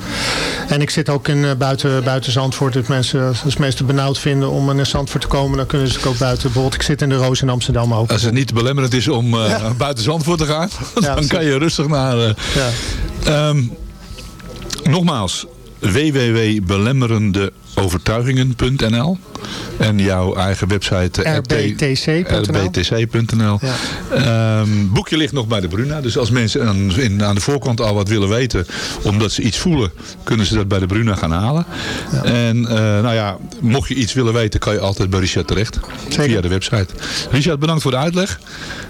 En ik zit ook in, eh, buiten, buiten Zandvoort. Dus mensen, als mensen het benauwd vinden om naar Zandvoort te komen, dan kunnen ze ook buiten. Bijvoorbeeld, ik zit in de Roos in Amsterdam ook. Als het niet te belemmerend is om eh, buiten Zandvoort te gaan, dan kan je rustig naar... eh, Ja. Ehm, nogmaals, www.belemmerendeovertuigingen.nl en jouw eigen website eh, rbtc.nl. Ja. Ehm, boekje ligt nog bij de Bruna. Dus als mensen aan, in, aan de voorkant al wat willen weten, omdat ze iets voelen, kunnen ze dat bij de Bruna gaan halen. En eh, nou ja, mocht je iets willen weten, kan je altijd bij Richard terecht. Via de website. Richard, bedankt voor de uitleg.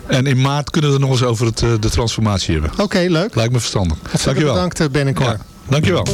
En in maart kunnen we het nog eens over het, eh, de transformatie hebben. Oké, leuk. Lijkt me verstandig. Hartstikke Dankjewel. bedankt Ben en Cor. Ja, dankjewel.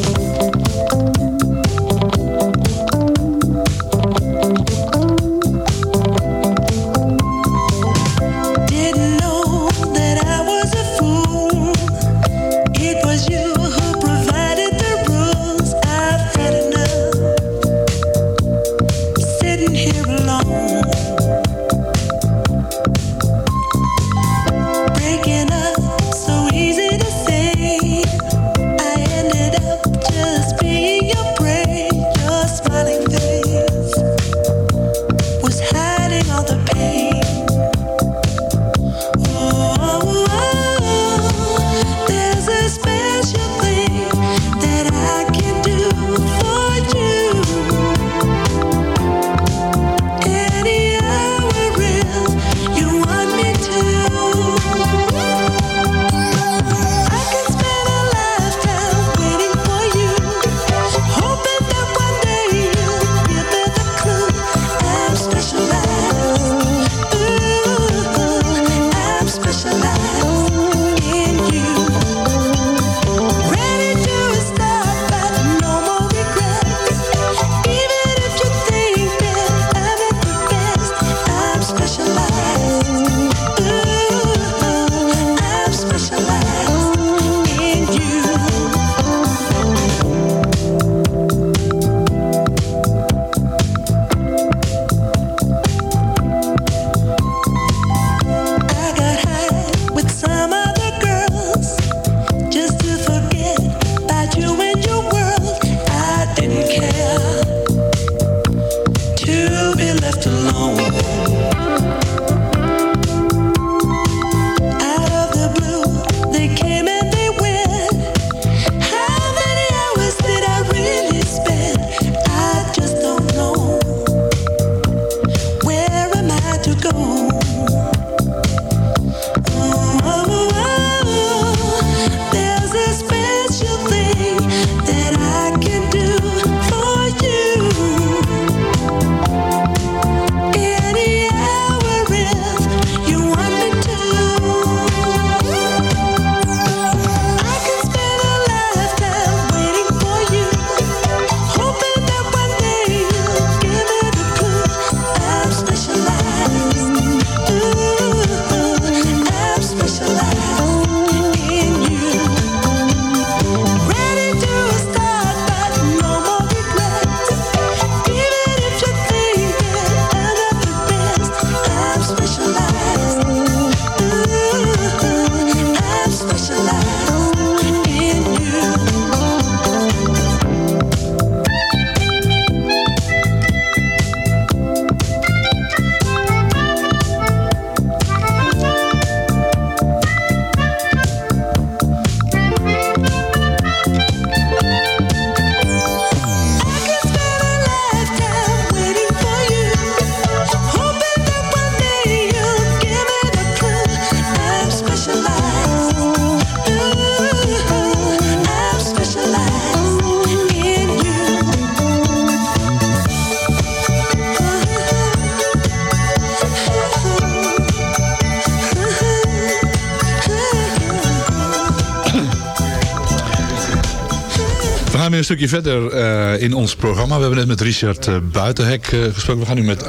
Stukje verder eh, in ons programma. We hebben net met Richard eh, Buitenhek eh, gesproken. We gaan nu met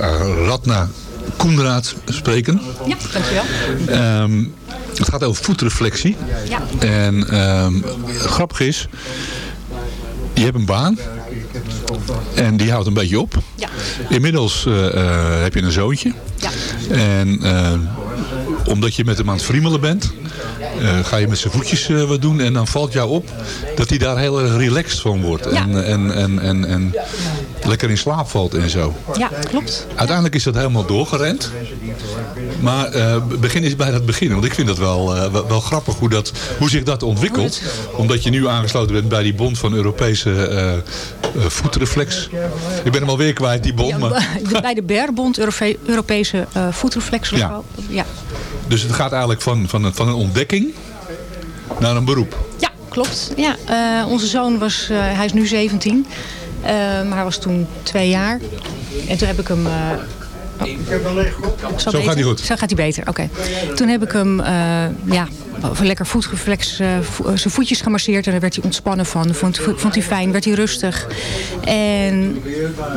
Radna Koenraad spreken. Ja, dankjewel. Ehm, het gaat over voetreflectie. Ja. En ehm, grappig is, je hebt een baan en die houdt een beetje op. Ja. Inmiddels heb je een zoontje. Ja. En omdat je met hem aan het friemelen bent, eh, ga je met zijn voetjes eh, wat doen en dan valt jou op dat hij daar heel erg relaxed van wordt. En, en, en, en, en lekker in slaap valt en zo. Ja, klopt. Uiteindelijk is dat helemaal doorgerend. Maar eh, begin is bij dat begin. Want ik vind dat wel, wel, grappig hoe, dat, hoe zich dat ontwikkelt. Omdat je nu aangesloten bent bij die bond van Europese voetreflex. Ik ben hem alweer kwijt, die bond. Maar, De- Bij de BER-bond, Europe- Europese voetreflexlogie. Ja. Ja. Dus het gaat eigenlijk van, van, een, van een ontdekking naar een beroep. Ja, klopt. Ja, eh, onze zoon was, eh, hij is nu 17, eh, maar hij was toen twee jaar. En toen heb ik hem... eh, oh. Zo beter? gaat hij goed. Zo gaat hij beter, oké. Toen heb ik hem eh, ja, lekker voetreflex, eh, vo- eh, zijn voetjes gemasseerd. En daar werd hij ontspannen van. Vond, hij fijn, werd hij rustig. En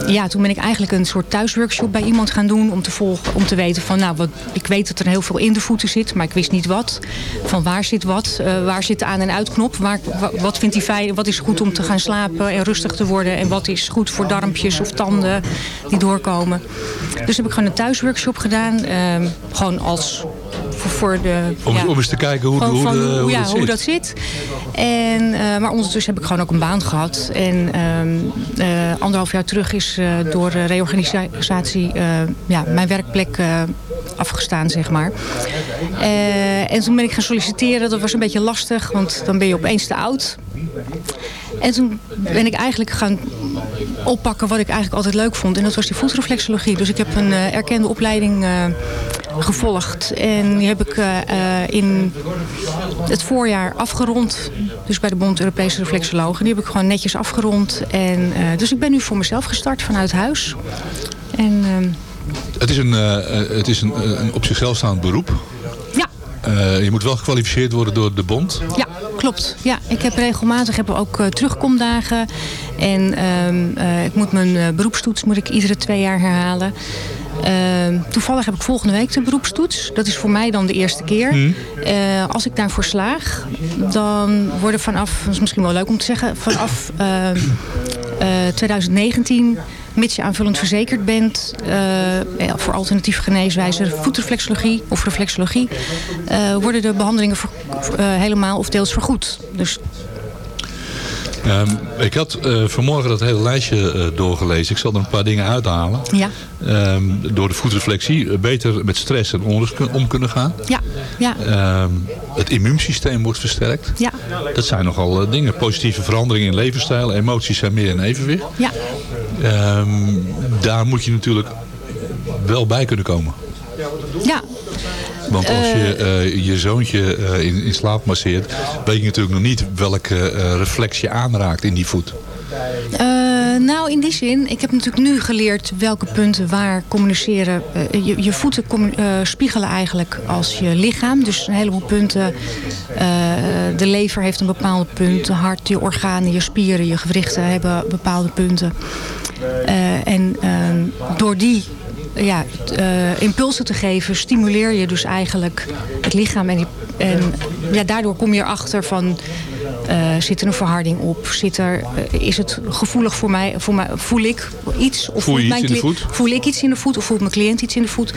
ja, toen ben ik eigenlijk een soort thuisworkshop bij iemand gaan doen. Om te volgen, om te weten van, nou, ik weet dat er heel veel in de voeten zit. Maar ik wist niet wat. Van waar zit wat? eh, waar zit de aan- en uitknop? Waar, wa- wat vindt hij fijn? Wat is goed om te gaan slapen en rustig te worden? En wat is goed voor darmpjes of tanden die doorkomen? Dus heb ik gewoon een thuisworkshop gedaan. ehm, gewoon als voor, de... Om, ja, om eens te kijken hoe, hoe, de, hoe ja, dat hoe zit. dat zit. En, eh, maar ondertussen heb ik gewoon ook een baan gehad. En ehm, eh, anderhalf jaar terug is eh, door reorganisatie ja, mijn werkplek afgestaan, zeg maar. Eh, en toen ben ik gaan solliciteren. Dat was een beetje lastig, want dan ben je opeens te oud. En toen ben ik eigenlijk gaan oppakken wat ik eigenlijk altijd leuk vond. En dat was die voetreflexologie. Dus ik heb een eh, erkende opleiding eh, gevolgd. En die heb ik in het voorjaar afgerond. Dus bij de Bond Europese Reflexologen. Die heb ik gewoon netjes afgerond. En, dus ik ben nu voor mezelf gestart vanuit huis. En ehm, Het is een, eh, eh, het is een, eh, een op zichzelf staand beroep. Ja. Je moet wel gekwalificeerd worden door de bond. Ja, klopt. Ja, ik heb regelmatig heb ook terugkomdagen. En ehm, eh, ik moet mijn beroepstoets moet ik iedere twee jaar herhalen. Ehm, toevallig heb ik volgende week de beroepstoets. Dat is voor mij dan de eerste keer. Eh, als ik daarvoor slaag, dan worden vanaf, dat is misschien wel leuk om te zeggen, vanaf ehm, eh, 2019, mits je aanvullend verzekerd bent eh, ja, voor alternatieve geneeswijzen, voetreflexologie of reflexologie, eh, worden de behandelingen ver- eh, helemaal of deels vergoed. Dus Ehm, ik had vanmorgen dat hele lijstje doorgelezen. Ik zal er een paar dingen uithalen. ja, Ehm, door de voetreflexie beter met stress en onrust om kunnen gaan. ja, ja, Ehm, het immuunsysteem wordt versterkt. ja, Dat zijn nogal dingen. Positieve veranderingen in levensstijl. Emoties zijn meer in evenwicht. ja. Ehm, daar moet je natuurlijk wel bij kunnen komen. ja. Want als je eh, je zoontje eh, in, in slaap masseert... weet je natuurlijk nog niet welke eh, reflex je aanraakt in die voet. Eh, nou, in die zin, ik heb natuurlijk nu geleerd welke punten waar communiceren. Eh, je, je voeten eh, spiegelen eigenlijk als je lichaam. Dus een heleboel punten. eh, de lever heeft een bepaalde punt. De hart, je organen, je spieren, je gewrichten hebben bepaalde punten. Eh, en ehm, door die ja, eh, impulsen te geven, stimuleer je dus eigenlijk het lichaam. En, die- en ja, daardoor kom je erachter van, eh, zit er een verharding op? Zit er, is het gevoelig voor mij, voor mij? Voel ik iets? Of Voel je iets in de voet? Voel ik iets in de voet? Of voelt mijn cliënt iets in de voet?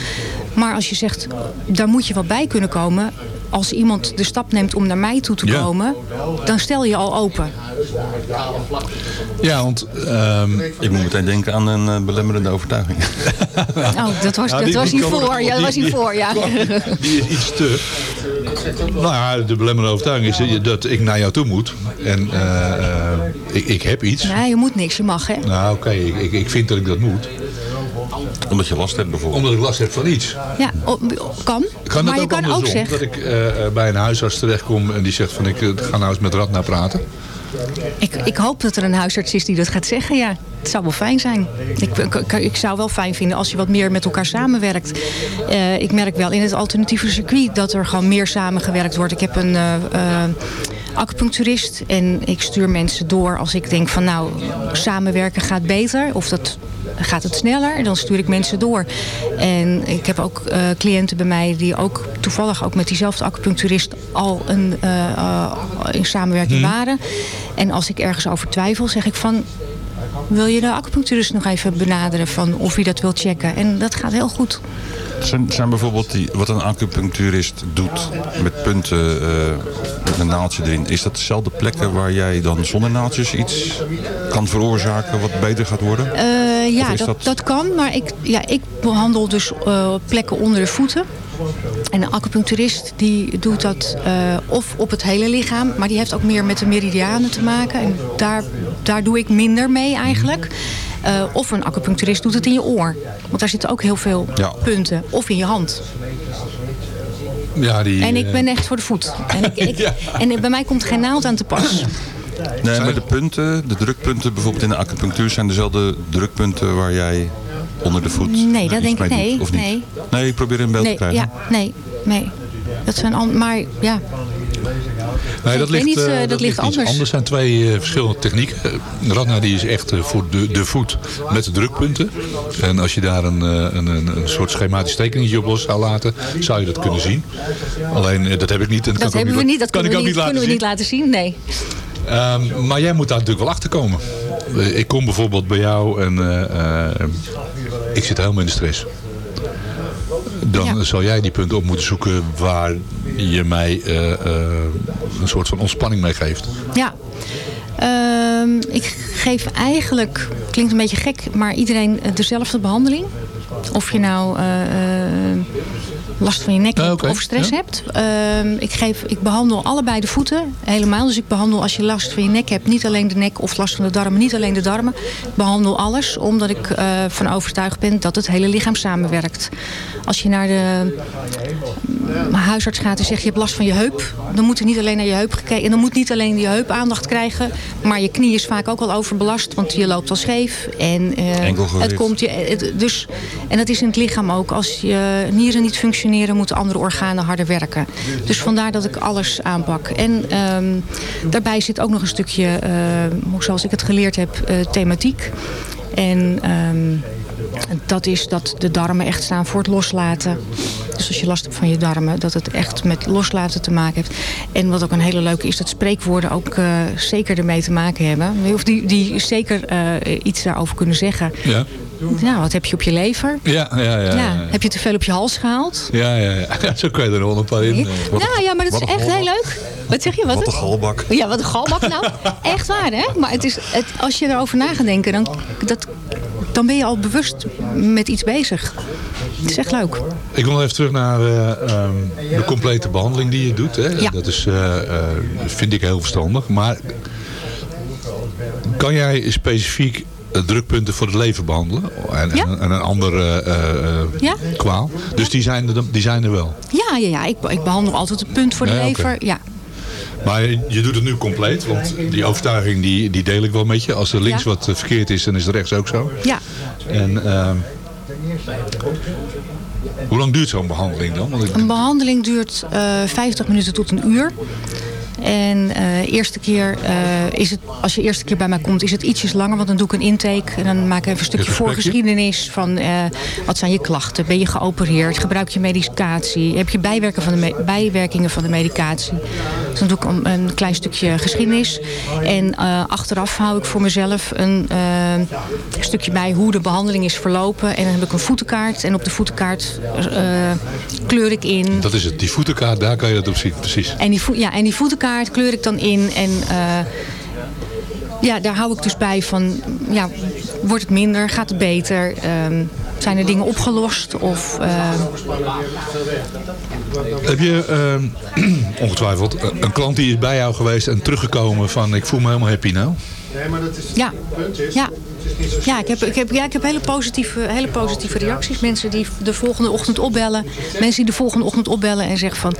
Maar als je zegt, daar moet je wat bij kunnen komen. Als iemand de stap neemt om naar mij toe te Ja. komen, dan stel je al open. Ja, want... ehm, Ik moet meteen denken aan een eh, belemmerende overtuiging. Oh, dat was, Ja, dat die- was hiervoor. kan- Ja, dat was die- hiervoor, ja. Die is iets te... Nou ja, de belemmerende overtuiging is dat ik naar jou toe moet. En eh, eh, ik, ik heb iets. Nee, je moet niks, je mag hè. Nou oké, ik, ik, ik vind dat ik dat moet. Omdat je last hebt bijvoorbeeld. Omdat ik last heb van iets. Ja, kan. Kan maar dat je ook kan ook zeggen... Dat ik eh, eh, bij een huisarts terechtkom en die zegt van ik eh, ga nou eens met Radna praten. Ik, ik hoop dat er een huisarts is die dat gaat zeggen, ja. Het zou wel fijn zijn. Ik, ik, ik zou wel fijn vinden als je wat meer met elkaar samenwerkt. Eh, ik merk wel in het alternatieve circuit dat er gewoon meer samengewerkt wordt. Ik heb een eh, acupuncturist en ik stuur mensen door als ik denk van nou, samenwerken gaat beter. Of dat gaat het sneller, dan stuur ik mensen door. En ik heb ook eh, cliënten bij mij die ook toevallig ook met diezelfde acupuncturist al een, eh, eh, in samenwerking Mhm. waren. En als ik ergens over twijfel, zeg ik van wil je de acupuncturist nog even benaderen van of hij dat wil checken. En dat gaat heel goed. Zijn, zijn bijvoorbeeld die, wat een acupuncturist doet met punten, eh, met een naaldje erin. Is dat dezelfde plekken waar jij dan zonder naaldjes iets kan veroorzaken wat beter gaat worden? Eh, ja, dat, dat- dat... kan. Maar ik, ja, ik behandel dus eh, plekken onder de voeten. En een acupuncturist die doet dat of op het hele lichaam. Maar die heeft ook meer met de meridianen te maken. En daar, daar doe ik minder mee eigenlijk. Eh, of een acupuncturist doet het in je oor. Want daar zitten ook heel veel Ja. punten. Of in je hand. Ja, die, En ik eh, ben echt voor de voet. En, ik, ik, en bij mij komt geen naald aan te pas. Nee, maar de punten, de drukpunten bijvoorbeeld in de acupunctuur zijn dezelfde drukpunten waar jij onder de voet Nee, dat denk ik nee. doet, of niet? nee. Nee, ik probeer een beeld Nee, te krijgen. ja, nee, nee. Dat zijn an- maar ja, Nee, dat ligt, niet, eh, eh, dat ligt anders. anders. zijn twee eh, verschillende technieken. Radna die is echt voor de, de voet met de drukpunten. En als je daar een, een, een, een soort schematisch tekeningetje op los zou laten, zou je dat kunnen zien. Alleen, dat heb ik niet. En dat, kan hebben we niet. Dat kan kunnen, ik we ook niet, kunnen we zien. niet laten zien. Nee. Ehm, maar jij moet daar natuurlijk wel achter komen. Ik kom bijvoorbeeld bij jou en ik zit helemaal in de stress. Dan Ja. zal jij die punten op moeten zoeken waar je mij eh, eh, een soort van ontspanning mee geeft. Ja. Ehm, ik geef eigenlijk, klinkt een beetje gek, maar iedereen eh, dezelfde behandeling. Of je nou last van je nek Ah, hebt of stress ja. hebt. Ehm, ik, geef, ik behandel allebei de voeten helemaal. Dus ik behandel als je last van je nek hebt, niet alleen de nek of last van de darmen, niet alleen de darmen. Ik behandel alles, omdat ik eh, van overtuigd ben dat het hele lichaam samenwerkt. Als je naar de mm, huisarts gaat en zegt je hebt last van je heup, dan moet er niet alleen naar je heup gekeken. En dan moet niet alleen je heup aandacht krijgen, maar je knie is vaak ook al overbelast, want je loopt al scheef. En eh, het komt je, het- dus, en dat is in het lichaam ook. Als je nieren niet functioneren, moeten andere organen harder werken. Dus vandaar dat ik alles aanpak. En ehm, daarbij zit ook nog een stukje, eh, zoals ik het geleerd heb, eh, thematiek. En ehm, dat is dat de darmen echt staan voor het loslaten. Dus als je last hebt van je darmen, dat het echt met loslaten te maken heeft. En wat ook een hele leuke is, dat spreekwoorden ook eh, zeker ermee te maken hebben. Of die, die zeker iets daarover kunnen zeggen. Ja, Nou, wat heb je op je lever? ja, ja. ja, ja, Ja, heb je te veel op je hals gehaald? ja, ja, ja. Zo kun je er nog een paar in. eh. nou ja, maar dat is echt heel leuk. Wat zeg je? Wat, Wat een galbak. Ja, wat een galbak nou. Echt waar, hè? Maar het is, het, als je erover na gaat denken, dan, dat, dan ben je al bewust met iets bezig. Het is echt leuk. Ik wil even terug naar eh, ehm, de complete behandeling die je doet. Hè. Ja. Dat is, eh, vind ik heel verstandig. Maar kan jij specifiek drukpunten voor het leven behandelen? En, Ja. en, en een andere eh, eh, Ja? kwaal? Dus die, zijn er, die zijn er wel. Ja, ja, ja. Ik, ik behandel altijd een punt voor de lever. Ja. Maar je doet het nu compleet, want die overtuiging die, die deel ik wel met je. Als er links wat eh, verkeerd is, dan is er rechts ook zo. ja. En ehm, hoe lang duurt zo'n behandeling dan? Want ik, Een behandeling duurt eh 50 minuten tot een uur. En eh eerste keer eh, is het, als je eerste keer bij mij komt, is het ietsjes langer. Want dan doe ik een intake en dan maak ik even een stukje voorgeschiedenis van eh, wat zijn je klachten? Ben je geopereerd? Gebruik je medicatie? Heb je bijwerken van de bijwerkingen van de medicatie? Dus dan doe ik een, een klein stukje geschiedenis. En achteraf hou ik voor mezelf een stukje bij hoe de behandeling is verlopen. En dan heb ik een voetenkaart. En op de voetenkaart kleur ik in dat is het, die voetenkaart, daar kan je dat op zien, precies. en die, ja, en die voetenkaart kleur ik dan in. En eh, ja, daar hou ik dus bij van, ja, wordt het minder? Gaat het beter? Ehm, zijn er dingen opgelost? Of, eh, Heb je ehm, ongetwijfeld eh, een klant die is bij jou geweest en teruggekomen van ik voel me helemaal happy nou? ja, ja, Ja, ik heb, ik heb, ja, ik heb hele, positieve, hele positieve reacties. Mensen die de volgende ochtend opbellen. Mensen die de volgende ochtend opbellen en zeggen van...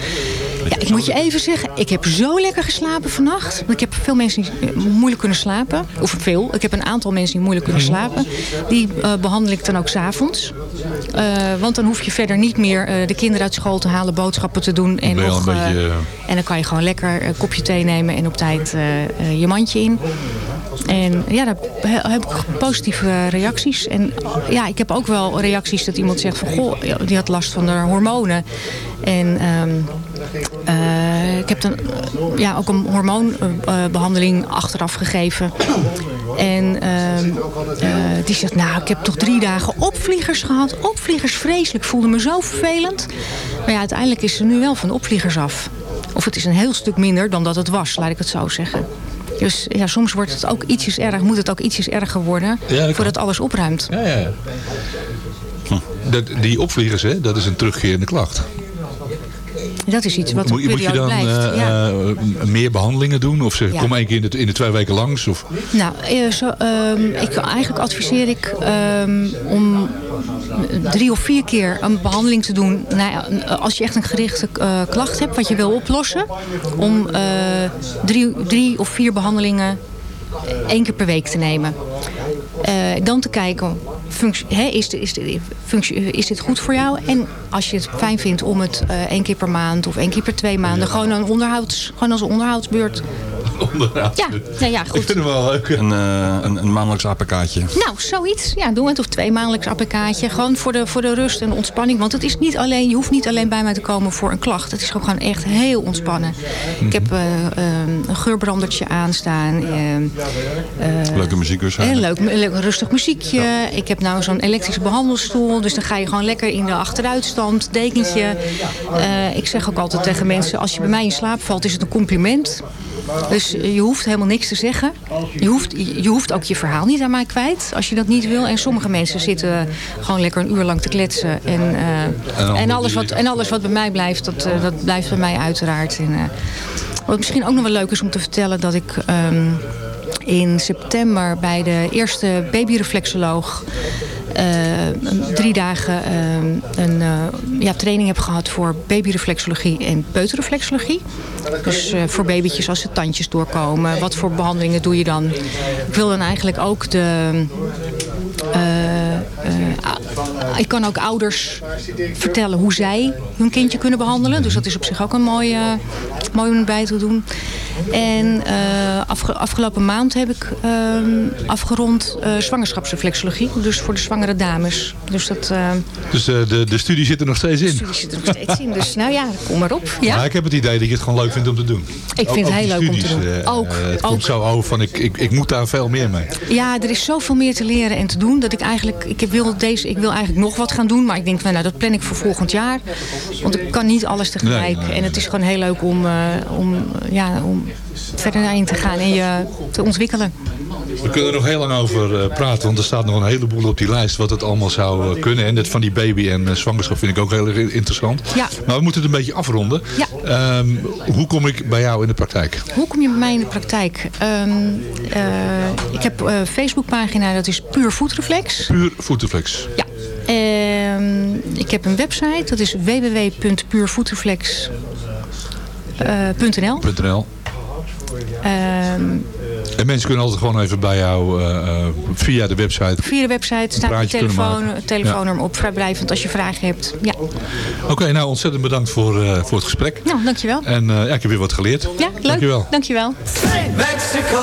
Ja, ik moet je even zeggen, ik heb zo lekker geslapen vannacht. Want ik heb veel mensen die eh, moeilijk kunnen slapen. Of veel. Ik heb een aantal mensen die moeilijk kunnen slapen. Die eh, behandel ik dan ook s'avonds. Uh, want dan hoef je verder niet meer eh, de kinderen uit school te halen, boodschappen te doen. En, nog, eh, beetje, eh, en dan kan je gewoon lekker een kopje thee nemen en op tijd eh, eh, je mandje in. En ja, daar he- heb ik positieve reacties. En ja, ik heb ook wel reacties dat iemand zegt van... Goh, die had last van de hormonen. En ehm, eh, ik heb dan eh, ja, ook een hormoonbehandeling achteraf gegeven. En ehm, eh, die zegt, nou, ik heb toch drie dagen opvliegers gehad. Opvliegers, vreselijk. Voelde me zo vervelend. Maar ja, uiteindelijk is ze nu wel van opvliegers af. Of het is een heel stuk minder dan dat het was, laat ik het zo zeggen. Dus ja, soms wordt het ook ietsjes erg, moet het ook ietsjes erger worden... Ja, voordat alles opruimt. Ja, ja. Dat, die opvliegers, hè, dat is een terugkerende klacht. Dat is iets wat Moet, een moet je dan blijft. eh, ja. eh, meer behandelingen doen? Of ze Ja. kom één keer in de, in de twee weken langs? Of? Nou, eh, zo, ehm, ik, eigenlijk adviseer ik ehm, om drie of vier keer een behandeling te doen. Nou als je echt een gerichte klacht hebt wat je wil oplossen. Om drie, drie of vier behandelingen één keer per week te nemen. Dan te kijken, functie, hè, is, de, is, de, functie, is dit goed voor jou? En als je het fijn vindt om het eh, één keer per maand of één keer per twee maanden... Gewoon, een onderhouds, gewoon als een onderhoudsbeurt Ja, nou ja, Ik goed. vind hem wel leuk. Een, eh, een, een maandelijks APK'tje. Nou, zoiets. Ja, doe het. Of twee maandelijks APK'tje. Gewoon voor de, voor de rust en ontspanning. Want het is niet alleen, je hoeft niet alleen bij mij te komen voor een klacht. Het is ook gewoon echt heel ontspannen. Ik heb eh, eh, een geurbrandertje aanstaan. eh, eh, Leuke muziek dus. Heel leuk, rustig muziekje. Ik heb nou zo'n elektrische behandelstoel. Dus dan ga je gewoon lekker in de achteruitstand, dekentje. Eh, ik zeg ook altijd tegen mensen, als je bij mij in slaap valt, is het een compliment. Dus je hoeft helemaal niks te zeggen. Je hoeft, je hoeft ook je verhaal niet aan mij kwijt, als je dat niet wil. En sommige mensen zitten gewoon lekker een uur lang te kletsen. En, eh, en, alles, wat, en alles wat bij mij blijft, dat, eh, dat blijft bij mij uiteraard. En, eh, wat misschien ook nog wel leuk is om te vertellen, dat ik... ehm, in september bij de eerste babyreflexoloog eh, drie dagen eh, een eh, ja, training heb gehad voor babyreflexologie en peutereflexologie. Dus eh, voor babytjes als ze tandjes doorkomen. Wat voor behandelingen doe je dan? Ik wil dan eigenlijk ook de... eh, eh, ik kan ook ouders vertellen hoe zij hun kindje kunnen behandelen. Dus dat is op zich ook een mooie, mooi om erbij te doen. En eh, afge- afgelopen maand heb ik ehm, afgerond eh, zwangerschapsreflexologie. Dus voor de zwangere dames. Dus dat eh, Dus de, de studie zit er nog steeds in. studie zit er nog steeds in. Dus nou ja, kom maar op. Ja? Maar ik heb het idee dat je het gewoon leuk vindt om te doen. Ik Ook- vind het heel leuk om te doen. Ook, het ook. komt zo over van ik, ik, ik moet daar veel meer mee. Ja, er is zoveel meer te leren en te doen. Dat ik eigenlijk, ik wil, deze, ik wil eigenlijk nog wat gaan doen. Maar ik denk, nou, dat plan ik voor volgend jaar. Want ik kan niet alles tegelijk. Nee, nee, nee. En het is gewoon heel leuk om, om, ja, om verder daarin te gaan en je te ontwikkelen. We kunnen er nog heel lang over eh, praten, want er staat nog een heleboel op die lijst wat het allemaal zou eh, kunnen. En dat van die baby en eh, zwangerschap vind ik ook heel erg interessant. Ja. Maar we moeten het een beetje afronden. Ja. Ehm, hoe kom ik bij jou in de praktijk? Hoe kom je bij mij in de praktijk? Ehm, eh, ik heb een Facebookpagina, dat is Puur Voetreflex. Puur voetenflex. Ja. Ehm, ik heb een website, dat is www.puurvoetreflex.nl. .nl. Ehm, En mensen kunnen altijd gewoon even bij jou eh, eh, via de website. via de website staat kunnen telefoon, telefoonnummer op. Vrijblijvend als je vragen hebt. Ja. Oké, nou ontzettend bedankt voor, eh, voor het gesprek. Nou, dankjewel. En eh, ja, ik heb weer wat geleerd. Ja, leuk. Dankjewel. Dankjewel. Mexico,